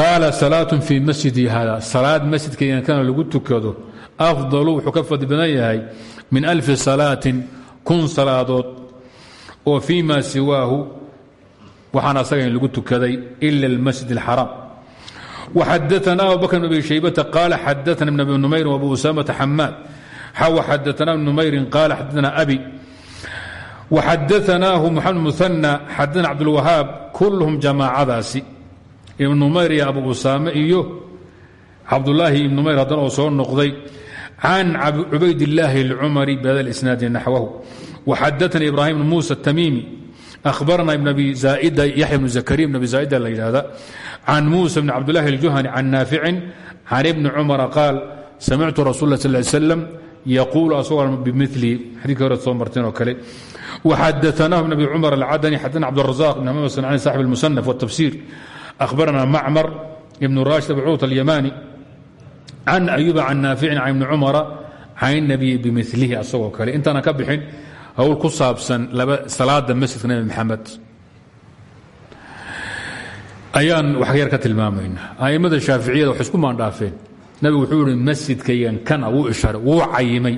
qaala salaaة fii masjidi hada salaad masjidkaygan kana lagu tukado afdalu wuxuu ka fadli badan yahay min alfi salaatin kun salaadood oo fii ma siwaahu waxaan asagan lagu tukaday ila اlmasjid اlxaraam وxadaثna abu bakr bn abi shaybata qaala xadaثna bn abi numayr وabu usamata xamaad xaw xadaثna bn numayrin qaala xadaثna abi وxadaثnaahu mxamed muثanى xadaثna cabdاlwahaab kulhm jamaacadaasi ibn numayr iyo abu usaame iyo cabdulaahi ibn numayr haddana oo soo noqday can cubaydillaahi اlcumari bihada isnaadi naxwahu waxadaanii ibrahim bn muusa الtamiimi ahbarana ibn abi zaaida yaxya bn zakariya ibn abi zaaida la yidhahda can muusa bn cabdulahi اljuhani can naaficin can ibni cumara qaal samictu rasul lah sal slam yaquulu asagoo bimili xadiidka hore soo marteen oo kale waxadaanaahu ibn abi cumar alcadani xadana cabdالrazaq bn hamam sanani saxib اlmusanaf wالtafsir أخبرنا معمر بن rاشد بن cوط اليماني عن أيوب عن ناaفع عن بن cمر عن النبي بمثلhi asagoo kale intaana ka bixin howl ku saabsan salaada masjidka nabi maxamed. Ayaan wax yar ka tilmaamaynaa a'immada shaaficiyada waxay isku maandhaafeen. Nabigu wuxuu yihi masjidkayan kana wuu ishaaray wuu cayimay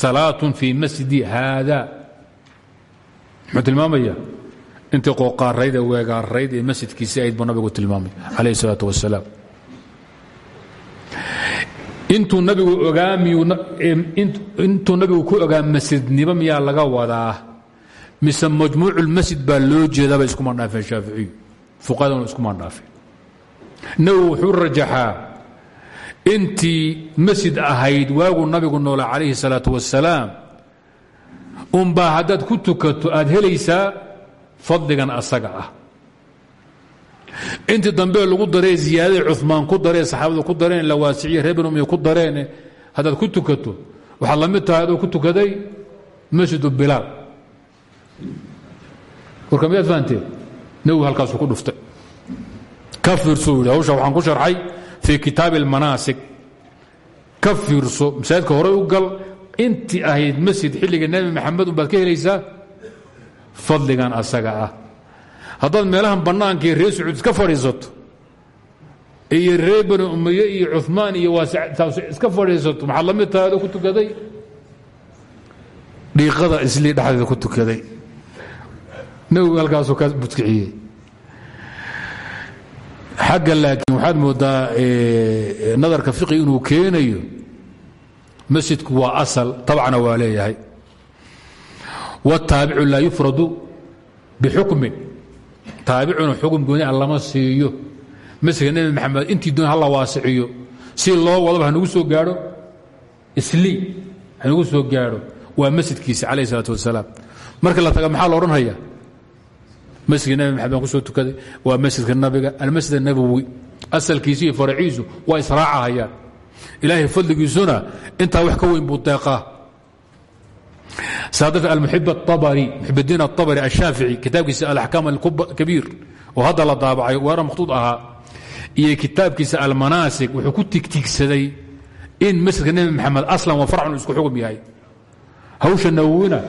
salaatun fii masjidi haada. Muxuu tilmaamaya intii qooqaarayd ee weegaarayd ee masjidkiisii ayd buu nabigu tilmaamay calayh isalaatu wasalaam intuu nabigu ku ogaa masjidnimo miyaa laga wadaa mise majmuuculmasjid baa loo jeedaaba iskuma dhaafeen shaaficiyu fuqadana iskuma dhaafeen. Nabigu wuxuu rajaxaa intii masjid ahayd waaguu nabigu noola calayhi salaatu wasalaam unbaa haddaad ku tukato aad helaysaa fadligan asaga ah intii dambe lagu daree ziyaadada cumaan ku daree saxaabadu ku dareen la waasiciye reer banu umiya ku dareen haddaad ku tukato waxaad la mid tahay adoo ku tukaday masjidu bilaal. Warka miyaad fahanteen nebigu halkaasuu ku dhuftay. Ka fiirsuu yidhi waxaan ku sharxay fii kitaabi almanaasik ka fiirso masaajidka hore u gal intii ahayd masjid xilliga nebi maxamed unbaad ka helaysaa fadligan asaga ah haddaad meelahan bannaanka iyo reer sacuud iska fadhiisato iyo reer bani iyo cumaan iyo waas iska fadhiisato maxaad ku tukaday? Dhiiqada islii dhexdeeda ku tukaday. Nebigu halkaasuu ka budkiciyey xagga laakiin waxaad moodaa nadarka fiqi inuu keenayo masjidku waa asal tabcana waa leeyahay. Wاtaabicu laa yufradu bixukmin taabicuna xukun gooni a lama siiyo. Masjidka nebi maxamed intii doon hala waasiciyo. Si loo wadaba hanugu soo gaadho? Islii hanugu soo gaadho. Waa masjidkiisa calayh isalaat wasalaam. Marka la taga maxaa la odhanhaya masjidka nebi maxamed baan ku soo tukaday. Waa masjidka nabiga almasjid الnabowi asalkiisu iyo faraciisu waa israacahayaan. Ilaahay fadligiisuna intaa wax ka weyn buu deeqaa almuxib abari muxibdiin abari ashaafici kitaabkiisa alaxkaam alkabiir oo hadda la daabacay waana makhtuud ahaa iyo kitaabkiisa almanaasik wuxuu ku tigtiigsaday in masjidka nebi maxamed aslan wa farcun isku xugum yahay hawsha nawowina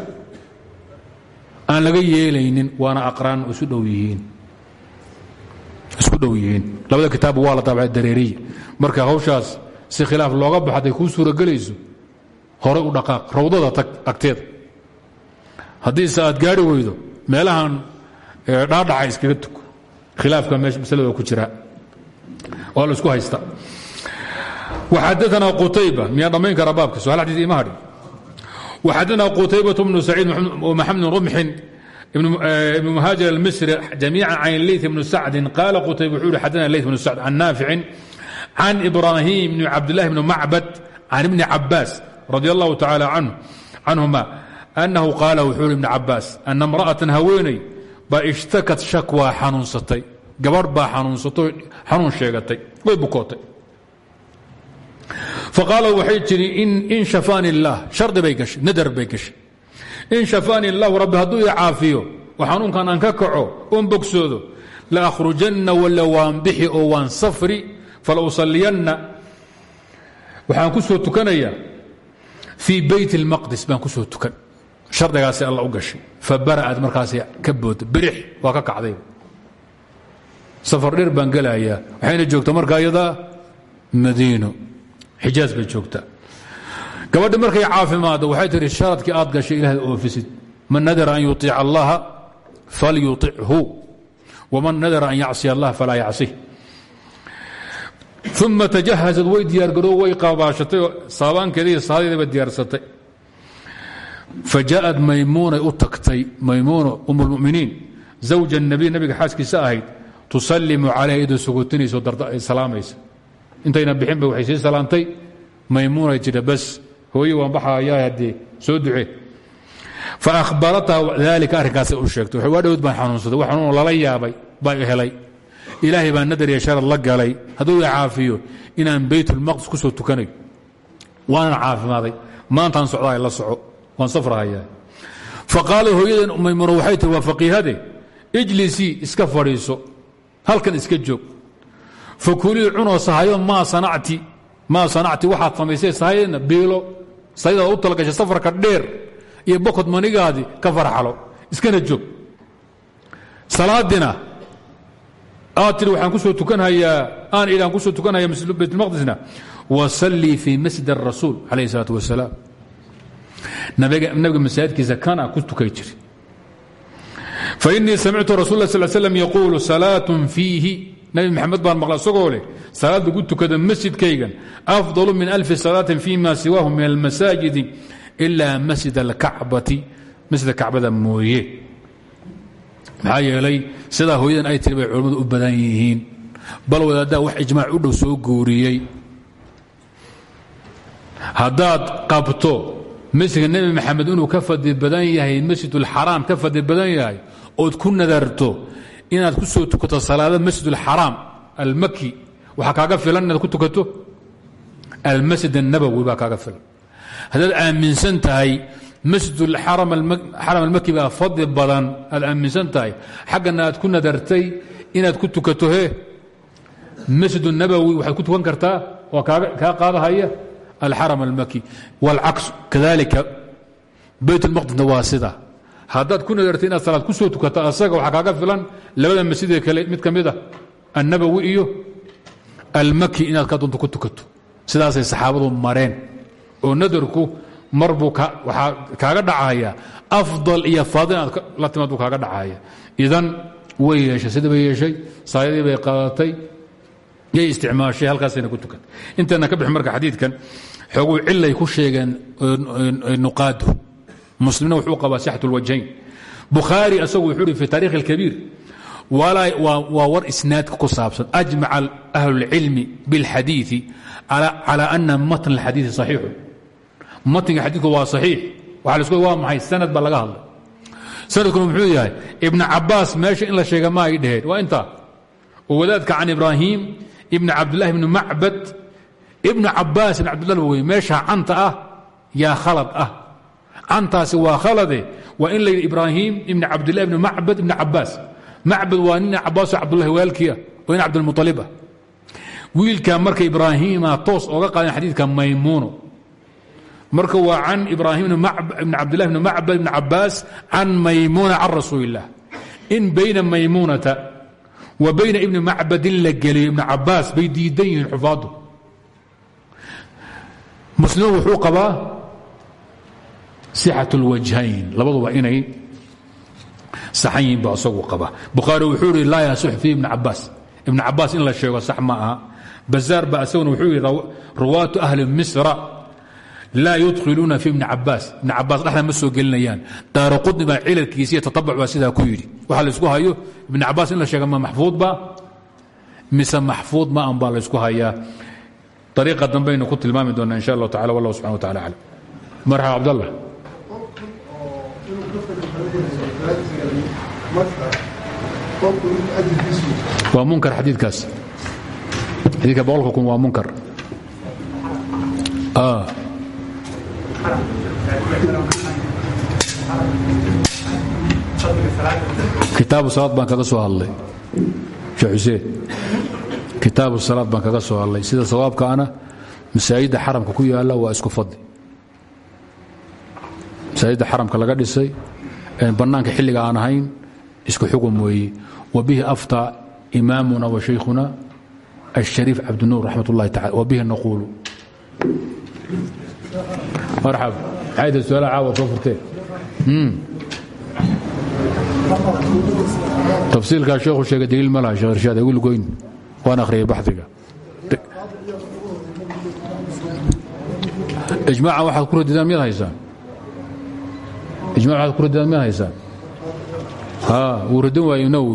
aan laga yeelaynin waana aqraan isu dhow yihiin isku dhow yihiin labada kitaab waa la daabacay dareeriya marka hawshaas si khilaaf looga baxday kuu suura gelayso horay u dhaqaaq rawdada tag agteeda haddiise aad gaari weydo meelahan dhaadhaxa iskaga tug. Khilaafka meesha masalada ku jira. Waa la isku haysta. Waxadaanaa qutayba miyaa dhammayn kara baabkiis hal xadiis ima hadhin waxadaanaa qutaybatu bnu saciid maxamed rumxin ibnu muhaajir almisri jamiica can leyt bnu sacdin qaala qutayb wuxuu yihi xadana leyt bnu sacd can naaficin can ibraahim bni cabdillahi bni macbad can ibni cabaas radi allahu tacaala canhuma annahu qaala wuxuu hi ibn cabaas ana mra'atan haweeney ba ishtakat shakwaa xanuunsatay gabarh baa xanuunsatay xanuun sheegatay way bukootay. Faqaala waxay tidhi in shafaani illaah shardi bay gashay nadar bay gashay. In shafaani illaahu rabbi hadduu ii caafiyo oo xanuunkan aan ka kaco oon bogsoodo la akhrujanna walla waan bixi oo waan safri fala usalliyanna. Waxaan ku soo tukanayaa fii bayt اlmaqdis baan ku tukan. Shardigaasi alla u gashay. Fabara'ad markaas ka booda birix waa ka kacday. Safar dheer baan gelayaa waxayna joogta markaa iyadaa madiino. Xijaas bay joogtaa. Markay caafimaaddo waxay tihi sharadkii aad gashay ilahay oofisid. Man nadara an yuiica allaha falyuichu waman nadara an yacsiya allah falaa yacsih uma tajahazad way diyaargaroo way qabaashatay oo saabaankeeda iyo saadeedaba diyaarsatay fajaءad maymuunay u tagtay maymuuno um اlmuminiin zawja الnabiy nabiga xaaskiisa ahayd tusallimu calayha idoo sogotinayso salaamaysa intayna bixinba waxay sii salaantay maymuunay tidha bas hooye waan baxayaa haddee soo ducee fa ahbarataha daalika arrinkaasay u sheegtay waa dhowd baan xanuunsaday wax xanuunoo lala yaabay baa helay ilaahay baa nadar iyo sharad la galay. Hadduu i caafiyo inaan baytulmaqdis ku soo tukanayo waanan caafimaaday maantaan socdaa la soco. Waan safrahayaa fa qaala hooyadan maymuuna waxay tihi waa faqiihade? Ijlisii iska fadhiiso. Halkan iska joog. Fakulii cunoo sahayo maa sanacti? Maa sanacti? Waxaad samaysay sahayadna biilo. Sayadaad u talagashay safarka dheer iyo bokod manigaadii ka farxalo. Iskana joog. Salaadina aad tii waxaan ku soo tukanhayaa aan idhaan ku soo tukanhaya baytulmaqdisna. Wasallii fii masjid arasuul calayh isalaat wasalaam nabiga masaajidkiisa kana ku tukay jiri. Fainii samictu rasul lah sal nabi maxamed baan maqla isagoo leh salaad lagu tukada masjidkaygan. Afdalu min alfi salaatin fii ma siwaahu min almasaajidi ilaa masjid alkacbati. Masjida kacbada mooye maxaa yeelay sidaa hooyadan ay tiri bay culammadu u badan yihiin. Bal wadaaddaa wax ijmaac u dhow soo guuriyey. Haddaad qabto masjidka nebi maxamed inuu ka fadli badan yahay masjidulxaraam ka fadli badan yahay ood ku nadarto inaad ku soo tukato salaada masjidulxaraam almaki waxaa kaaga filan inaad ku tukato? Almasjid الnabowi baa kaaga filan. Haddaad aaminsan tahay masjid xaram almaki baa fadli badan aad aaminsan tahay. Xaggana aad ku nadartay inaad ku tukato he masjid nabowi waxaad ku tukan kartaa? Waa kaa qaadahaya? Alxaram almaki wاlcaks kadalika bayt اlmaqdisna waa sida. Haddaad ku nadartay inaad salaad ku soo tukato asaga waxaa kaaga filan labada masjidee kale mid ka mid ah, a annabowi iyo almaki inaad ka doonto ku tukato. Sidaasay saxaabadu mareen. Oo nadarku mar buu waxaa kaaga dhacaya afdal iyo faadil inaad la timaad buu kaaga dhacaya idan way yeeshay sida bay yeeshay saayadii bay qaadatay yay isticmaashay halkaasayna ku tukatay intayna ka bixin marka xadiidkan xooguu cilay ku sheegeen nuqaadu muslimna wuxuu qabaa sixat اlwajhayn bukhaari asagu wuxuu hi fi taarikh اlkabiir waa war isnaadka ku saabsan ajmaca ahlu اlcilmi biاlxadiiثi calى ana matn اlxadiiثi صaxiixu matniga xadiidku waa صaxiix waxa la isku waa maxay? Sanad baa laga hadlay. Sanadkuna muxuu yahay ibn cabaas meesha in la sheega ma ay dheheen waa intaa oo wadaadka can ibraahim ibn cabdاllahi ibn macbad. Ibn cabaas ibn cabdillah wey meesha canta ah yaa khalad ah. Cantaasi waa khalade. Waa in la yidhi ibraahim ibn cabdilah ibn macbad ibn cabaas macbad waa nin cabaaso cabdulahi walaalkiia oo in cabdilmualib ah wiilkaa marka ibraahiima toos oga qaadeen xadiidka maymuuno marka waa can ibraahim ibn cabdilah ibn macbad ibn cabaas can maymuuna can rasuuli illah in bayna maymuunata wa bayna ibni macbadin la geliyo ibn cabaas bay diidan yihiin xufaadu. Muslim wuxuu qabaa sixat اlwajhayn labaduba inay saxan yihiin qaba bukhaari wuxuu ihi laa yasux fi ibn cabaas ibn cabaas in la sheego sax ma aha. Bazaar ba isaguna ahli misra laa yudkhiluuna fi ibni cabaas. Ibn cabaas dhexda ma soo gelinayaan. Daaro qudni baa cilalkiisa iyo tatabuc baa sidaa ku yidhi. Waxaa la isku hayo ibn cabaas in la sheega ma maxfuud ba mise maxfuud ma an baa la isku hayaa ariiqa dambaynu ku tilmaami doonaa insha allahu tacala wallah subxana wa tacala aclam. Marxaba cabdallah. Waa munkar xadiikaas xadiika boqolka kun waa munkar kitaabualaad baan kaga soo hadlay. Sheekh xuseen. Kitaabualaad baan kaga soo hadlay. Sida sawaabkaana masaajidda xaramka ku yaalla waa isku fadli masaajidda xaramka laga dhisay bannaanka xilliga aan ahayn isku xukun weeye wa bihi aftaa imaamuna wa shaykhuna ashariif cabdinuur raxmat ullahi taala wa bihi naquulu marxab maxayda su'aalaha caawa soo furteen tafsiilkaa sheekhu sheegay daliil ma laha sheekh irshaad igu lugoyn waan akhriyay baxiga ijmaacan waxaad ku radidaan miyaad haysaan? Ijmac waxaad ku radidaan miyaad haysaan? Ha wuu radin waaye nawi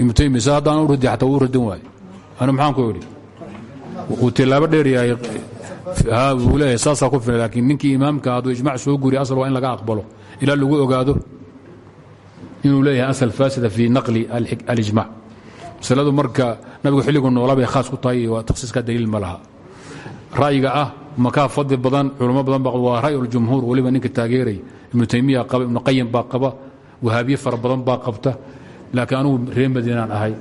ibnu taymiya sa haddaan u radi xataa wuu radin waaye anu maxaan ku idhi wuu tilaabo dheer yahay wuu leeyahay saasaa ku filan laakiin ninkii imaamka hadduu ijmac soo guriya asal waa in laga aqbalo ilaa lagu ogaado inuu leeyahay asal faasida fii naqli alijmac masaladu marka nabigu xilligu noolaa khaas ku tahay waa takhsiiska daliil ma laha. Ah makaa fadli badan culamo badan ba waa ra'y اljumhuur weliba ninka taageeray ibnu taymiya qaba ibnu qayim baa qaba wahaabiye badan baa laakiin anugu reer madiinaan ahay